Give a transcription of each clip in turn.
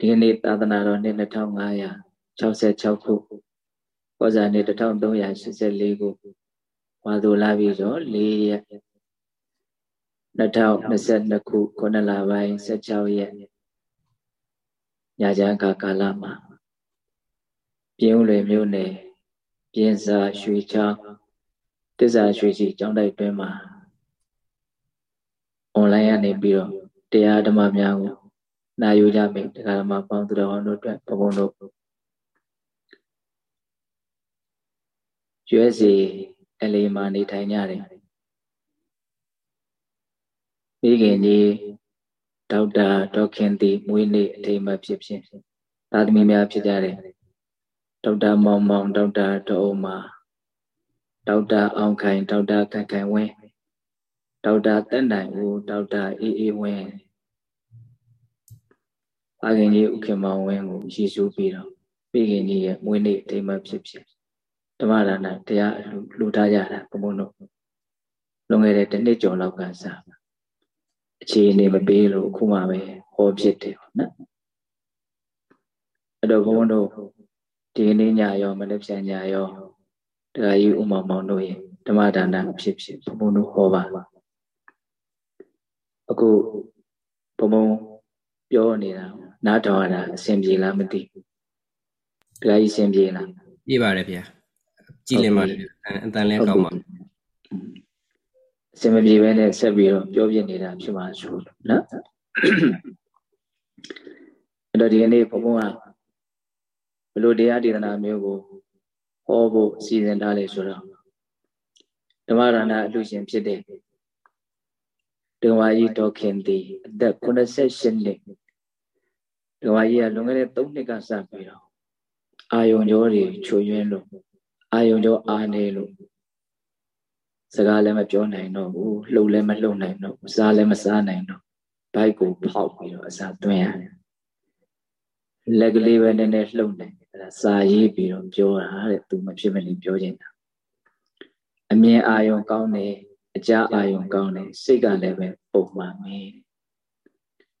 ဒီနေ့သာသနာတော်နှစ်2566ခုကောဇာနှစ်1384ခုဝါသူလာပြီတော့၄ရက်2022ခု9လပိုင်း16ရက်ညချမ်းကာကာလမှာပြင်းဦးလွေမြို့နယ်ပြင်းစာရွှေချောင်းတစ္ဆာရွှေကြီးကျောင်းတိုက်တွင်မှာအွန်လိုင်းကနေပြီးတော့တရားဓမ္မများကို နာယူကြမယ်တရားဓမ္မပေါင်းသူတော်တို့အတွက်ဘုံဘုံတို့ရွေးစီအလေးမှာနေထိုင်ကြတယ်မိခင်ကြီးဒေါက်တာဒေါခင်တီမွေးနေ့အထိမ်းအမှတ်ဖြစ်ဖြစ်သာသမီများဖြစ်ကြတယ်ဒေါက်တာမောင်မောင်ဒေါက်တာဒေါ်မာဒေါက်တာအောင်ခိုင်ဒေါက်တာခိုင်ခိုင်ဝင်းဒေါက်တာတက်နိုင်ဦးဒေါက်တာအေးအေးဝင်း အခင်ကြီးဥခင်မောင်ဝင်းကိုရည်စူးပြီးတော့မိခင်ကြီးရဲ့မွေးနေ့အထိမ်းအမှတ်ဖြစ်ဖြစ်ဓမ္မဒါနတရားလှူထားကြတာဘုံဘုံတို့လွန်ခဲ့တဲ့တစ်နှစ်ကျော်လောက်ကစအခြေအနေမပေးလို့အခုမှပဲဟောဖြစ်တယ်နော်အဲ့တော့ဘုံဘုံတို့ဒီနေ့ညရောမနေ့ပြန်ညရောတရားကြီးဥမ္မာမောင်တို့ရဲ့ဓမ္မဒါနဖြစ်ဖြစ်ဘုံဘုံတို့ဟောပါအခုဘုံဘုံပြောနေတာ နားထောင်ရတာအဆင်ပြေလားမသိဘူးတရားကြီးအဆင်ပြေလားပြေပါတယ်ဗျာကြည်လင်ပါတယ်အတန်လဲကောင်းပါအစမပြေပဲနဲ့ဆက်ပြီးတော့ပြောပြနေတာဖြစ်ပါဆိုလို့နော်အဲ့တော့ဒီကနေ့ဘုံဘုံကဘလို့တရားဒေသနာမျိုးကိုဟောဖို့စီစဉ်ထားလေဆိုတော့ဓမ္မရဏအလူရှင်ဖြစ်တဲ့ဒဝါကြီးတော်ခင်သည်အသက်88နှစ် ဒဝါကြီးကလွန်ခဲ့တဲ့3နှစ်ကစပြီးတော့အာယုံကြောတွေချွေရင်းလို့အာယုံကြောအားနေလို့စကားလည်းမပြောနိုင်တော့ဘူးလှုပ်လည်းမလှုပ်နိုင်တော့ဘူးစားလည်းမစားနိုင်တော့ဘိုက်ကိုဖောက်ပြီးတော့အစာသွင်းရတယ်လက်ကလေးပဲနည်းနည်းလှုပ်နိုင်တယ်အဲ့ဒါစာရေးပြီးတော့ပြောတာတဲ့သူမဖြစ်မနေပြောနေတာအမြင်အာယုံကောင်းတယ်အကြအာယုံကောင်းတယ်စိတ်ကလည်းပဲပုံမှန်ပဲ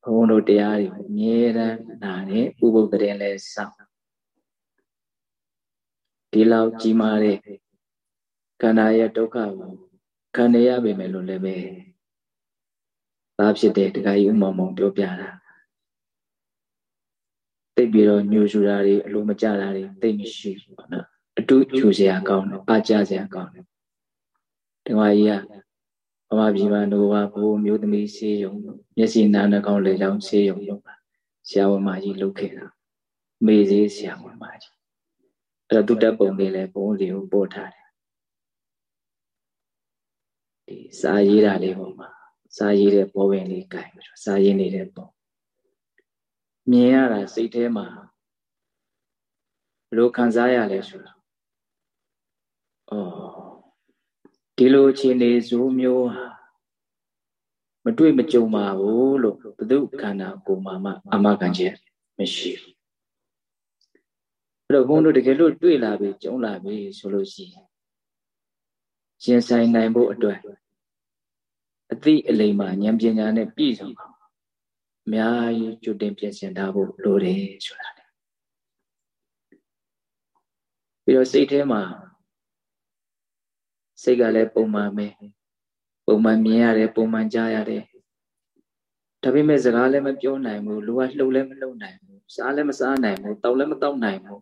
ဘုန်းတို့တရားတွေအမြဲတမ်းနာတယ်ဥပုသ်တရင်လည်းစောင့်ဒီလောက်ကြီးမားတဲ့ခန္ဓာရဲ့ဒုက္ခကိုခံရရပေမဲ့လို့လည်းပဲသားဖြစ်တဲ့တခါကြီးဥမ္မောင်မောင်ပြောပြတာသိပြီးတော့ညှို့ရှူတာတွေအလိုမကျတာတွေသိမရှိဘူးပေါ့နော်အတူချူစရာကောင်းတယ်အကြစရာကောင်းတယ်တခါကြီးက ဘဝပြည်မှာတို့ကဘိုးမျိုးသမီးဆေးရုံမျက်စိနာနှာခေါင်းလေကြောင်းဆေးရုံလို့ဆရာဝန်မကြီးလုပ်ခဲ့တာမေးသေးဆရာဝန်မကြီးအဲ့တော့သူတက်ပုံလေးလည်းဘုံစီကိုပို့ထားတယ်ဒီစာရေးတာလေးပုံမှာစာရေးတဲ့ဘောပင်လေးကြိုင်ပြီးတော့စာရေးနေတဲ့ပုံမြင်ရတာစိတ်ထဲမှာဘလို့ခံစားရလဲဆိုတာအော် ဒီလိုအခြေအနေဇိုးမျိုးဟာမတွေ့မကြုံပါဘူးလို့ဘု து ခန္ဓာကိုယ်မှာမှအမခံချက်မရှိဘူးအဲ့တော့ဘုန်းတို့တကယ်လို့တွေ့လာပြီကြုံလာပြီဆိုလို့ရှိရင်ရင်ဆိုင်နိုင်ဖို့အတွက်အသိအလိမ္မာဉာဏ်ပညာနဲ့ပြည့်စုံအောင်အများကြီးကြိုတင်ပြင်ဆင်ထားဖို့လိုတယ်ဆိုတာလေပြီးတော့စိတ်ထဲမှာ စိတ်ကလည်းပုံမှန်ပဲပုံမှန်မြင်ရတယ်ပုံမှန်ကြားရတယ်ဒါပေမဲ့စကားလည်းမပြောနိုင်ဘူးလူကလှုပ်လည်းမလှုပ်နိုင်ဘူးစားလည်းမစားနိုင်ဘူးတောက်လည်းမတောက်နိုင်ဘူး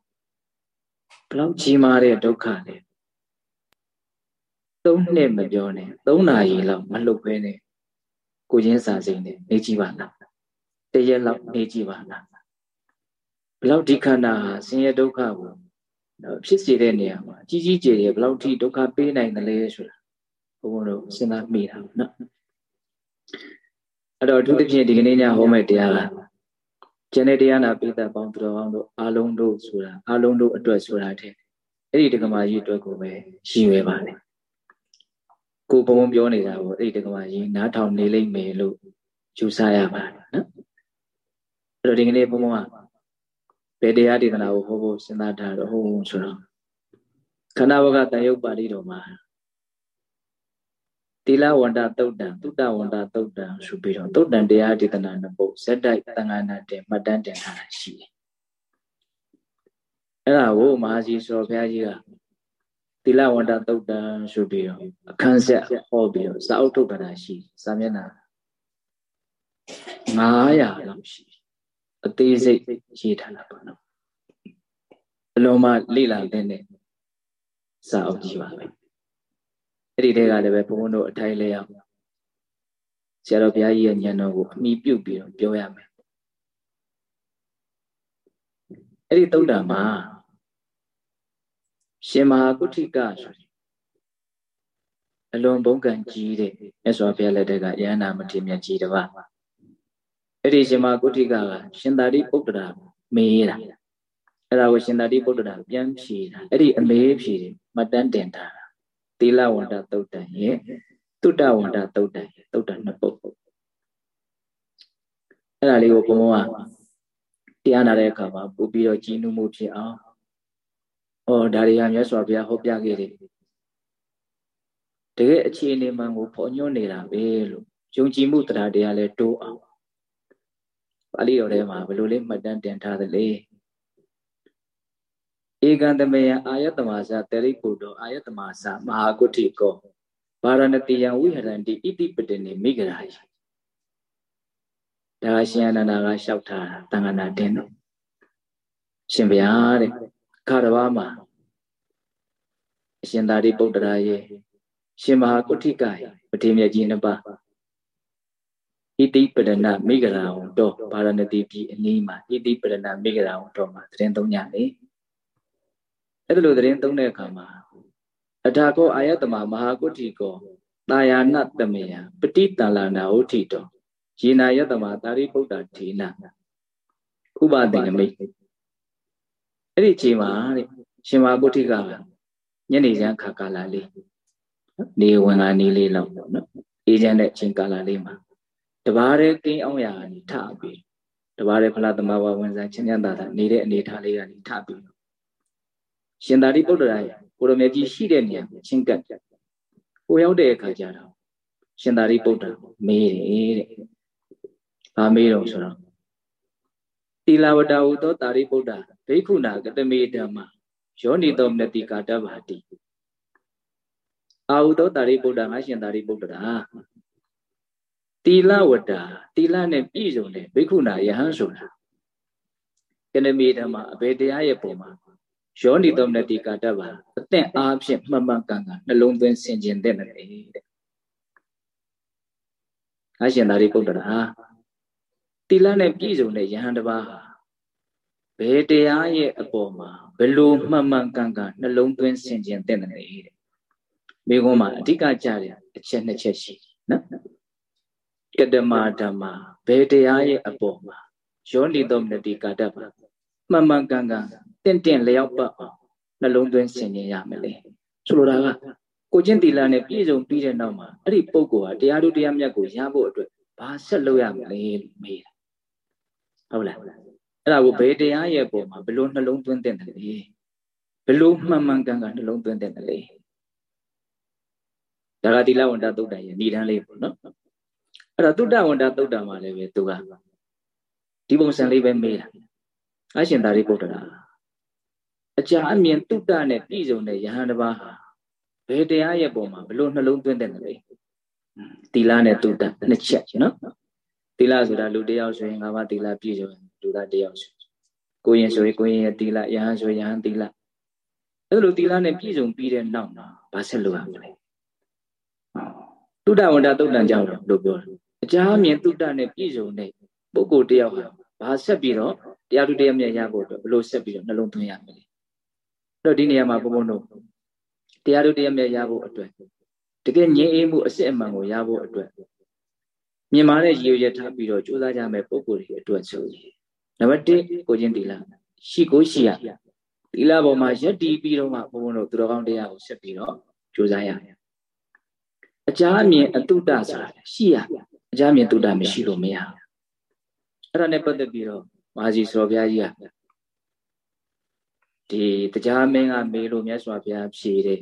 ဘလောက်ကြီးမားတဲ့ဒုက္ခလဲသုံးနှစ်မပြောနဲ့သုံးနာရီလောက်မလှုပ်ဘဲနဲ့ကိုချင်းစာစိမ့်နဲ့နေကြည့်ပါလားတရက်လောက်နေကြည့်ပါလားဘလောက်ဒီခန္ဓာဆင်းရဲဒုက္ခကို ဖြစ်စေတဲ့နေရာမှာကြီးကြီးကျယ်ကျယ်ဘလောက်ထိဒုက္ခပေးနိုင်တယ်လဲဆိုတာဘုံဘုံတို့စဉ်းစားမိတာနော်အဲ့တော့အထူးသဖြင့်ဒီကနေ့ညဟောမယ့်တရားကကျန်တဲ့တရားနာပိသပေါင်းသူတော်ကောင်းတို့အားလုံးတို့ဆိုတာအားလုံးတို့အတွက်ဆိုတာတဲ့အဲ့ဒီတက္ကမကြီးအတွက်ကိုပဲရည်ရွယ်ပါတယ်ကိုဘုံဘုံပြောနေတာကိုအဲ့ဒီတက္ကမကြီးနားထောင်နေလိမ့်မယ်လို့ယူဆရပါတယ်နော်အဲ့တော့ဒီကနေ့ဘုံဘုံက ဘယ်တရားဒေသနာကိုဟောဖို့စဉ်းစားထားတော့ဟုတ်ဆိုတော့ခန္ဓာဘကတန်ရုပ်ပါဠိတော်မှာသီလဝန္တသုတ်တံသုတဝန္တသုတ်တံဆိုပြီးတော့သုတ်တံတရားဒေသနာနှစ်ပုဒ်ဇက်တိုက်သံဃာနာတင်မှတ်တမ်းတင်ထားတာရှိတယ်အဲ့ဒါကိုမဟာကြီးစောဘုရားကြီးကသီလဝန္တသုတ်တံဆိုပြီးတော့အခန်းဆက်ဟောပြီးတော့စာအုပ်ထုတ်တာရှိစာမျက်နှာ900လောက်ရှိ အသေးစိတ်ရေးထားတာပေါ့နော်အလုံးမလေ့လာတဲ့စာအုပ်ကြီးပါပဲအဲ့ဒီတဲကလည်းပဲဘုန်းဘုန်းတို့အထိုင်လဲအောင်ဆရာတော်ဘုရားကြီးရဲ့ဉာဏ်တော်ကိုအမိပြုတ်ပြီးတော့ပြောရမယ်အဲ့ဒီတုတ်တာမှာရှင်မဟာကုဋ္ဌိကဆိုအလွန်ဘုံကံကြီးတဲ့မြတ်စွာဘုရားလက်ထက်ကယန္နာမထေရမြတ်ကြီးတပါး အဲ့ဒီရှင်မဟာကုဋ္ဌိကကရှင်သာရိပုတ္တရာမေးတာအဲ့ဒါကိုရှင်သာရိပုတ္တရာပြန်ဖြေတာအဲ့ဒီအမေးဖြေတယ်မတန်းတင်တာသီလဝန္တသုတ်တံရဲ့တုတ္တဝန္တသုတ်တံရဲ့သုတ်တံနှစ်ပုဒ်အဲ့ဒါလေးကိုဘုံဘုံကတရားနာတဲ့အခါမှာပို့ပြီးတော့ကြီးနုမှုဖြစ်အောင်ဩဒါတွေကမြတ်စွာဘုရားဟောပြခဲ့တယ်တကယ်အခြေအနေမှန်ကိုဖော်ညွှန်းနေတာပဲလို့ယုံကြည်မှုတရားတရားလဲတိုးအောင် ပါဠိတော်ထဲမှာဘယ်လိုလေးမှတ်တမ်းတင်ထားသလဲဧကံတမေယအာယတမသတရိပုတ္တောအာယတမသမဟာကုဋ္ဌိကောဗာရဏတိယံဝိဟရန္တိဣတိပတနေမိဂရာယဒါရှင်အနန္ဒာကလျှောက်ထားတာတန်ခဏတင်တော့ရှင်ဗျာတဲ့ခါတစ်ပါးမှာအရှင်သာရိပုတ္တရာရဲ့ရှင်မဟာကုဋ္ဌိကရဲ့ပတိမြတ်ကြီးနှစ်ပါး ဣတိပဒနာမိဂရာဝံတော့ဗာရဏတိပြည်အနီးမှာဣတိပဒနာမိဂရာဝံတော့မှာသတင်းသုံးညလေအဲ့ဒါလိုသတင်းသုံးတဲ့အခါမှာအထာကောအာယတမမဟာကုဋ္ဌိကောတာယာနတမေယပတိတလနာဥထိတောယေနာယတမတာရိပုတ္တထေနဥပဒေနမိတ်အဲ့ဒီချိန်မှာတဲ့ရှင်မဟာကုဋ္ဌိကညနေချမ်းခါကာလလေးနေဝင်ကနေလေးလောက်ပေါ့နော်အေးချမ်းတဲ့အချိန်ကာလလေးမှာ တဘာတဲ့ကိန်းအောင်ရာကနေထပြီးတဘာတဲ့ဖလားသမဘာဝင်စားချင်းချမ်းသာတာနေတဲ့အနေထားလေးကနေထပြီးရှင်သာရိပုတ္တရာရဲ့ကိုရမေကြီးရှိတဲ့နေရာကိုချင်းကပ်ကိုရောက်တဲ့အခါကျတော့ရှင်သာရိပုတ္တရာမေးတယ်တဲ့။ဘာမေးတော့ဆိုတော့တိလဝတ္တဟုသောတာရိပုတ္တဘိက္ခုနာကတမေဓမ္မယောနိတောမနတိကာတဗာတိအာဟုသောတာရိပုတ္တငါရှင်သာရိပုတ္တရာ တိလဝတ္တတိလနဲ့ပြည့်စုံတဲ့ဘိက္ခုနာယဟန်ဆိုတာကနမေဓမ္မအဘေတရားရဲ့ပုံမှာယောနိသောမနတိကာတဗာအသင့်အားဖြင့်မှန်မှန်ကန်ကန်နှလုံးသွင်းဆင်ခြင်တဲ့တယ်တဲ့။အရှင်သာရိပုတ္တရာတိလနဲ့ပြည့်စုံတဲ့ယဟန်တစ်ပါးဟာဘယ်တရားရဲ့အပေါ်မှာဘယ်လိုမှန်မှန်ကန်ကန်နှလုံးသွင်းဆင်ခြင်တဲ့တယ်တဲ့။မိကုံးမှာအဓိကကြတဲ့အချက်နှစ်ချက်ရှိနော်။ ကတမဓမ္မဘယ်တရားရဲ့အပေါ်မှာယောနိသောမနတိကာတဗာမှန်မှန်ကန်ကန်တင့်တင့်လျောက်ပတ်အောင်နှလုံးသွင်းဆင်ခြင်ရမယ်လေဆိုလိုတာကကိုချင်းတီလာနဲ့ပြည့်စုံပြီးတဲ့နောက်မှာအဲ့ဒီပုံကောဟာတရားတို့တရားမြတ်ကိုရဖို့အတွက်ဘာဆက်လုပ်ရမလဲလို့မေးတာဟုတ်လားအဲ့ဒါကိုဘယ်တရားရဲ့ပုံမှာဘယ်လိုနှလုံးသွင်းတဲ့တယ်လဲဘယ်လိုမှန်မှန်ကန်ကန်နှလုံးသွင်းတဲ့တယ်လဲဒါကတိလဝန္တသုတ်တန်ရဲ့ဏ္ဍန်လေးပေါ့နော် အဲ့တော့သုတ္တဝန္တသုတ်တန်မှာလည်းပဲသူကဒီပုံစံလေးပဲမေးတာအရှင်သာရိပုတ္တရာအကြာအမြင်တုတ္တနဲ့ပြည့်စုံတဲ့ယဟန်တစ်ပါးဟာဘယ်တရားရဲ့ပုံမှာဘလို့နှလုံးသွင်းတဲ့လဲသီလနဲ့တုတ္တနှစ်ချက်နော်သီလဆိုတာလူတယောက်ဆိုရင်ငါးပါးသီလပြည့်စုံလူသားတယောက်ဆိုကိုရင်ဆိုရင်ကိုရင်ရဲ့သီလယဟန်ဆိုယဟန်သီလအဲ့လိုသီလနဲ့ပြည့်စုံပြီးတဲ့နောက်မှာဘာဆက်လုပ်ရမလဲတုတ္တဝန္တတုတ်တန်ကြောင့်လို့ပြောတယ် အကြာအမြင်တုတ္တနဲ့ပြည့်စုံတဲ့ပုဂ္ဂိုလ်တယောက်ဟာဘာဆက်ပြီးတော့တရားသူတရားမြတ်ရဖို့အတွက်ဘလို့ဆက်ပြီးတော့နှလုံးသွင်းရမလဲတော့ဒီနေရာမှာဘုံဘုံတို့တရားတို့တရားမြတ်ရဖို့အတွက်တကယ်ငြိမ်းအေးမှုအစစ်အမှန်ကိုရဖို့အတွက်မြင်မာတဲ့ရည်ရွယ်ချက်ထားပြီးတော့ကြိုးစားကြမယ်ပုံကိုယ်တွေအတွက်ဆိုရင်နံပါတ်1ကိုချင်းတီလာရှိကိုရှိရတီလာပေါ်မှာရက်တီးပြီးတော့မှဘုံဘုံတို့သူတော်ကောင်းတရားကိုဆက်ပြီးတော့ကြိုးစားရအကြအမြင်အတုတဆိုတာရှိရ အကြအမြင်တုတမရှိလို့မရအဲ့ဒါနဲ့ပတ်သက်ပြီးတော့မာဇီစော်ဘုရားကြီးကဒီတရားမင်းကမေးလို့မြတ်စွာဘုရားဖြေတယ်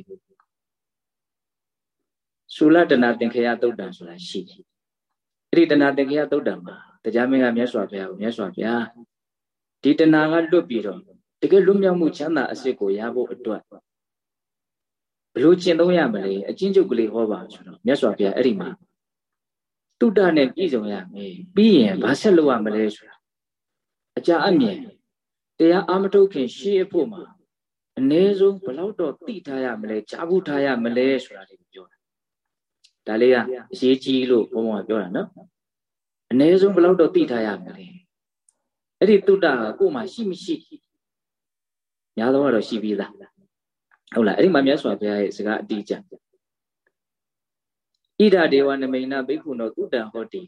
ဆူလတနာသင်္ခယသုတ်တံဆိုတာရှိတယ်အဲ့ဒီတနာသင်္ခယသုတ်တံမှာတရားမင်းကမြတ်စွာဘုရားကိုမြတ်စွာဘုရားဒီတနာကလွတ်ပြီးတော့တကယ်လွတ်မြောက်မှုချမ်းသာအစစ်ကိုရဖို့အတွက်ဘလို့ကျင့်သုံးရမလဲအချင်းချုပ်ကလေးဟောပါဆိုတော့မြတ်စွာဘုရားအဲ့ဒီမှာ တုဒ္ဒနဲ့ပြည့်စုံရမယ်ပြီးရင်ဘာဆက်လုပ်ရမလဲဆိုတာအကြအမြင်တရားအာမထုတ်ခင်ရှေးအဖို့မှာအ ਨੇ ဆုံးဘလောက်တော့သိထားရမလဲကြားဘူးထားရမလဲဆိုတာလေးပြောတာဒါလေးကအရေးကြီးလို့ဘုံဘုံကပြောတာနော်အ ਨੇ ဆုံးဘလောက်တော့သိထားရမလဲအဲ့ဒီတုဒ္ဒကကို့မှာရှိမရှိညာတော့ကတော့ရှိပြီးသားဟုတ်လားအဲ့ဒီမှာမြတ်စွာဘုရားရဲ့စကားအတိအကျ ဣဒဒေဝနမိန်နာဘိက္ခုနောတုတ္တံဟောတိ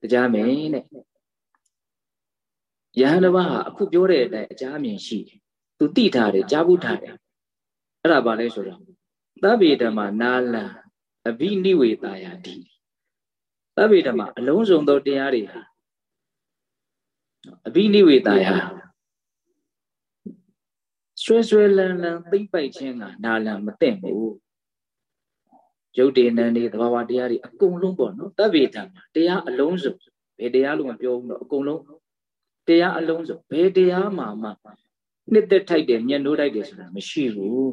တရားမင်းတဲ့ယဟန်တစ်ပါးဟာအခုပြောတဲ့အတိုင်းအကြအမြင်ရှိတယ်သူတိထားတယ်ကြားဘူးထားတယ်အဲ့ဒါဘာလဲဆိုတော့သဗ္ဗေဓမ္မနာလံအဘိနိဝေတာယာတိသဗ္ဗေဓမ္မအလုံးစုံသောတရားတွေဟာအဘိနိဝေတာယာဆွဲဆွဲလန်းလန်းသိမ့်ပိုက်ခြင်းကနာလံမသိမ့်ဘူး ရုပ်တည်နံတွေသဘာဝတရားတွေအကုန်လုံးပေါ့နော်တဗ္ဗေဓမ္မတရားအလုံးစုံဘယ်တရားလို့မပြောဘူးတော့အကုန်လုံးတရားအလုံးစုံဘယ်တရားမှမှနှစ်သက်ထိုက်တယ်မျက်နှိုးထိုက်တယ်ဆိုတာမရှိဘူး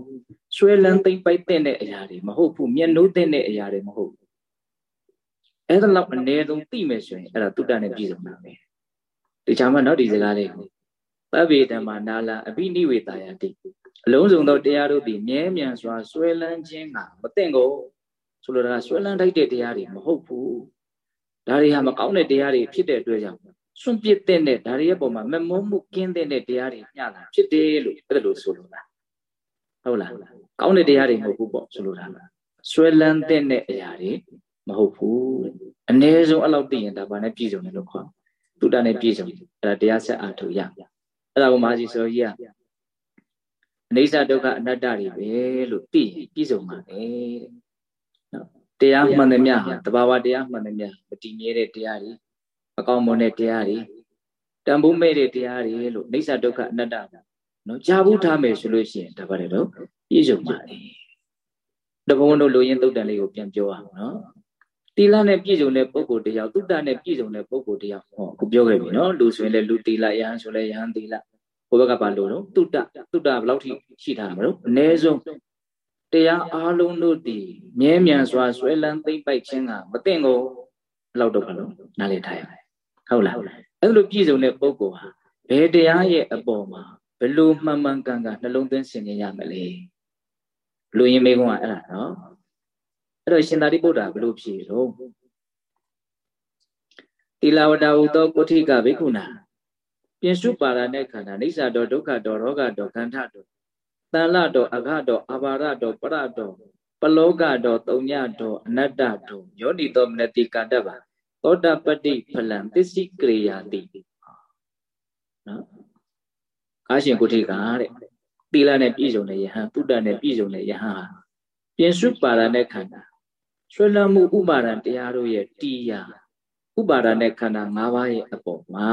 ဆွဲလန်းသိမ့်ပိုက်တဲ့အရာတွေမဟုတ်ဘူးမျက်နှိုးတဲ့အရာတွေမဟုတ်ဘူးအဲ့ဒါလောက်အနည်းဆုံးသိမယ်ဆိုရင်အဲ့ဒါတုတ္တနဲ့ပြည့်စုံတာပဲဒီချာမှနောက်ဒီစကားလေးကိုပဗ္ဗေဓမ္မနာလအဘိနိဝေတာယတိအလုံးစုံသောတရားတို့သည်မြဲမြံစွာဆွဲလန်းခြင်းကမသိင်ကို ဆိုလိုတာကဆွဲလန်းထိုက်တဲ့တရားတွေမဟုတ်ဘူးဒါတွေဟာမကောင်းတဲ့တရားတွေဖြစ်တဲ့အတွက်ကြောင့်စွန့်ပစ်တဲ့ဒါတွေရဲ့ပုံမှာမမုန်းမှုကင်းတဲ့တရားတွေမျှတာဖြစ်တယ်လို့အဲ့လိုဆိုလိုတာဟုတ်လားကောင်းတဲ့တရားတွေမဟုတ်ဘူးပေါ့ဆိုလိုတာဆွဲလန်းတဲ့အရာတွေမဟုတ်ဘူးအ ਨੇ ဆုံးအဲ့လောက်သိရင်ဒါဘာနဲ့ပြည့်စုံတယ်လို့ခေါ်တုတ္တနဲ့ပြည့်စုံအဲ့ဒါတရားဆက်အားထုတ်ရအဲ့ဒါကိုမာကြီးဆိုကြီးကအနိစ္စဒုက္ခအနတ္တတွေပဲလို့သိရင်ပြည့်စုံပါလေတဲ့နော် တရားမှန်သမျှဟာတဘာဝတရားမှန်သမျှမတည်မြဲတဲ့တရားတွေအကောင်းမွန်တဲ့တရားတွေတန်ဖိုးမဲ့တဲ့တရားတွေလို့အိစ္ဆဒုက္ခအနတ္တနော်ကြာဘူးထားမယ်ဆိုလို့ရှိရင်ဒါပါတယ်တော့ပြည့်စုံပါလေတဘုံတို့လူရင်းသုတ်တန်လေးကိုပြန်ပြောအောင်နော်တီလနဲ့ပြည့်စုံတဲ့ပုဂ္ဂိုလ်တယောက်သုတ္တနဲ့ပြည့်စုံတဲ့ပုဂ္ဂိုလ်တယောက်ဟောအခုပြောခဲ့ပြီနော်လူဆိုရင်လည်းလူတီလယဟန်ဆိုလည်းယဟန်တီလဘုဘကပါလို့နော်သုတ္တသုတ္တဘယ်လောက်ထိရှိထားမှာလို့အ ਨੇ ဆုံး တရားအားလုံးတို့တည်မြဲမြံစွာဆွဲလန်းသိမ့်ပိုက်ခြင်းကမသိင်ကိုဘယ်လောက်တော့ဘလို့နားလည်ထားရမယ်ဟုတ်လားအဲ့လိုပြည့်စုံတဲ့ပုဂ္ဂိုလ်ဟာဘယ်တရားရဲ့အပေါ်မှာဘလို့မှန်မှန်ကန်ကန်နှလုံးသွင်းဆင်ခြင်ရမလဲလူရင်းမေကုန်းကအဲ့ဒါနော်အဲ့တော့ရှင်သာရိပုတ္တရာဘလို့ဖြေတော့တိလဝတဟုသောကုဋ္ဌိကဘိက္ခုနာပြင်စုပါရတဲ့ခန္ဓာအိစ္ဆာတော်ဒုက္ခတော်ရောဂတော်ခန္ဓာတော် တန်လတော်အဃတော်အာဘာရတော်ပရတော်ပလောကတော်တုံညတော်အနတ္တတော်ယောနိတော်မနတိကတ္တပါသောတပတ္တိဖလံသစ္စည်းကရိယာတိနော်ကားရှင်ကုဋ္ဌိကတဲ့သီလနဲ့ပြည့်စုံတဲ့ယဟန်တုတ္တနဲ့ပြည့်စုံတဲ့ယဟန်ဟာပြင်စုပါရတဲ့ခန္ဓာဆွေလမှုဥပါဒံတရားတို့ရဲ့တရားဥပါဒံနဲ့ခန္ဓာ၅ပါးရဲ့အပေါ်မှာ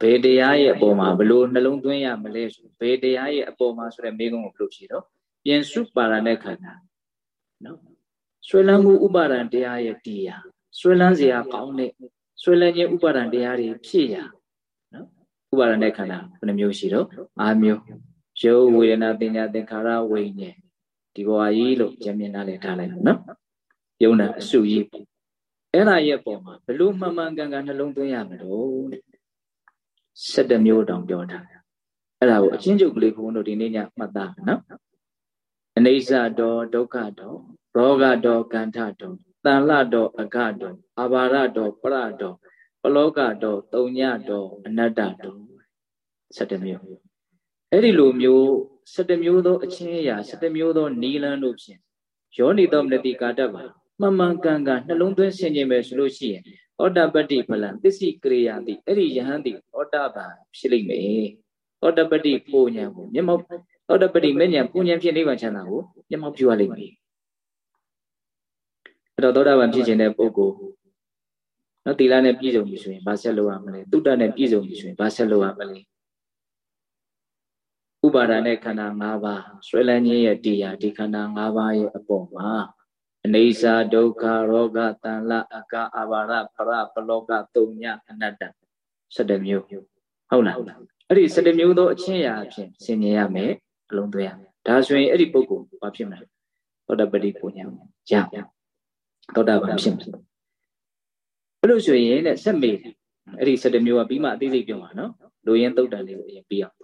ဘယ်တရားရဲ့အပေါ်မှာဘလို့နှလုံးသွင်းရမလဲဆိုဘယ်တရားရဲ့အပေါ်မှာဆိုတဲ့မိကုံကိုဘလို့ဖြေတော့ပြင်စုပါရတဲ့ခန္ဓာနော်ဆွေလမှုဥပါဒံတရားရဲ့တရားဆွေလန်းစရာကောင်းတဲ့ဆွေလန်းခြင်းဥပါဒံတရားတွေဖြစ်ရနော်ဥပါဒံတဲ့ခန္ဓာဘယ်နှမျိုးရှိတော့၅မျိုးရုပ်ဝေဒနာပညာသင်္ခါရဝိညာဉ်ဒီဘဝကြီးလို့ကြံမြင်နားလည်ထားလိုက်နော်ယုံနာအစုကြီးအဲ့ဒါရဲ့ပုံမှာဘလို့မှန်မှန်ကန်ကန်နှလုံးသွင်းရမလို့တဲ့ 7မျိုးတောင်ပြောထားတယ်အဲ့ဒါကိုအချင်းချုပ်ကလေးဘုန်းတို့ဒီနေ့ညမှတ်သားမယ်နော်အနိစ္စတောဒုက္ခတောရောဂတောကန္ထတောတန်လတောအကတောအာဘာရတောပရတောပလောကတောတုံညတောအနတ္တတော7မျိုးအဲ့ဒီလိုမျိုး7မျိုးသောအချင်းအရာ7မျိုးသောနီလန်းတို့ဖြင့်ယောနိတော်မနတိကာတပါမှန်မှန်ကန်ကန်နှလုံးသွင်းဆင်ခြင်မယ်ဆိုလို့ရှိရင် ဩတပတ္တိဖလံသစ္စည်းကရိယာတိအဲ့ဒီယဟန်တိဩတပံဖြစ်လိမ့်မယ်ဩတပတ္တိပူညာကိုမျက်မှောက်ဩတပတ္တိမဉ္ဇဉ်ပူညာဖြစ်နိဗ္ဗာန်ချမ်းသာကိုမျက်မှောက်ပြုရလိမ့်မယ်အဲ့တော့သောတာပန်ဖြစ်ခြင်းတဲ့ပုဂ္ဂိုလ်နော်သီလနဲ့ပြည့်စုံပြီဆိုရင်ဘာဆက်လုပ်ရမလဲတုတ္တနဲ့ပြည့်စုံပြီဆိုရင်ဘာဆက်လုပ်ရမလဲဥပါဒာနဲ့ခန္ဓာ၅ပါးဆွဲလန်းခြင်းရဲ့တရားဒီခန္ဓာ၅ပါးရဲ့အပေါ်မှာ အနေစာဒုက္ခရောဂတန်လအကအဘာရပရပလောကတုံညအနတ္တ7မျိုးဟုတ်လားအဲ့ဒီ7မျိုးသောအချင်းရာအဖြစ်ဆင်ញင်ရမယ်အလုံးသွင်းရမယ်ဒါဆိုရင်အဲ့ဒီပုဂ္ဂိုလ်ဘာဖြစ်မလဲသောတပတိပုညာရသောတာပန်ဖြစ်မယ်အဲ့လိုဆိုရင်တဲ့ဆက်မေးတယ်အဲ့ဒီ7မျိုးကပြီးမှအသေးစိတ်ပြောမှာနော်လူရင်းတုတ်တန်လေးကိုအရင်ပြီးအောင်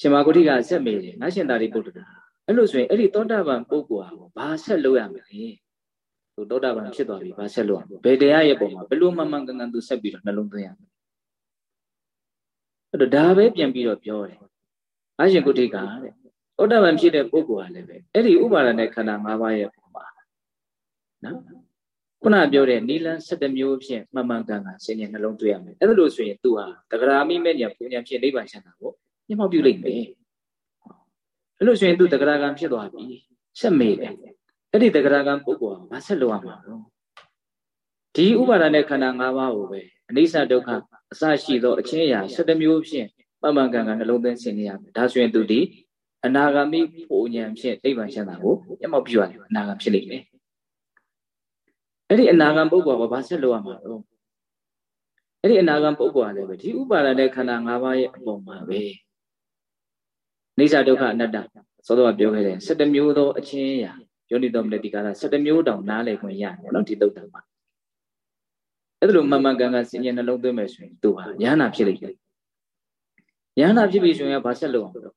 ရှင်မာဂုဋ္ဌိကဆက်မေးတယ်ငါရှင်သာရိပုတ္တရာ အဲ့လိုဆိုရင်အဲ့ဒီသောတာပန်ပုဂ္ဂိုလ်ဟာဘာဆက်လုပ်ရမလဲသူသောတာပန်ဖြစ်သွားပြီဘာဆက်လုပ်ရမလဲဘယ်တရားရဲ့ပုံမှာဘယ်လိုမှန်မှန်ကန်ကန်သူဆက်ပြီးတော့နှလုံးသွင်းရမလဲအဲ့တော့ဒါပဲပြန်ပြီးတော့ပြောတယ်ငါရှင်ဂုဋ္ဌိကတဲ့သောတာပန်ဖြစ်တဲ့ပုဂ္ဂိုလ်ဟာလည်းပဲအဲ့ဒီဥပါဒณะခန္ဓာ၅ပါးရဲ့ပုံမှာနော်ခုနပြောတဲ့နီလန်း7မျိုးဖြင့်မှန်မှန်ကန်ကန်ဆင်ញနှလုံးသွင်းရမယ်အဲ့လိုဆိုရင်သူဟာတဂရာမိမဲ့ညာပူညာဖြင့်နိဗ္ဗာန်ချမ်းသာကိုမျက်မှောက်ပြုလိမ့်မယ် အဲ့လိုဆိုရင်သူတဂရာကံဖြစ်သွားပြီဆက်မေးတယ်အဲ့ဒီတဂရာကံပုဂ္ဂိုလ်ကဘာဆက်လုပ်ရမှာလဲဒီဥပါဒณะခန္ဓာ၅ပါးကိုပဲအနိစ္စဒုက္ခအစရှိသောအချင်းအရာ7မျိုးဖြင့်မှန်မှန်ကန်ကန်နှလုံးသွင်းဆင်ញရမယ်ဒါဆိုရင်သူဒီအနာဂမိပူညာဖြင့်နိဗ္ဗာန်ချမ်းသာကိုမျက်မှောက်ပြုရတယ်အနာဂံဖြစ်လိမ့်မယ်အဲ့ဒီအနာဂံပုဂ္ဂိုလ်ကဘာဆက်လို့ရမှာတော့အဲ့ဒီအနာဂံပုဂ္ဂိုလ်ကလည်းပဲဒီဥပါဒတဲ့ခန္ဓာ၅ပါးရဲ့အပေါ်မှာပဲ နေစာဒုက္ခအနတ္တသောတော်ကပြောခဲ့တယ်7မျိုးသောအချင်းရာယောနိတော်မနတိကာရ7မျိုးတောင်နားလည်ခွင့်ရတယ်နော်ဒီသုတ်တံမှာအဲ့ဒါလိုမမှန်ကန်ကန်စင်ញနှလုံးသွင်းမယ်ဆိုရင်သူဟာယန္နာဖြစ်လိမ့်မယ်ယန္နာဖြစ်ပြီဆိုရင်ဘာဆက်လုပ်အောင်လို့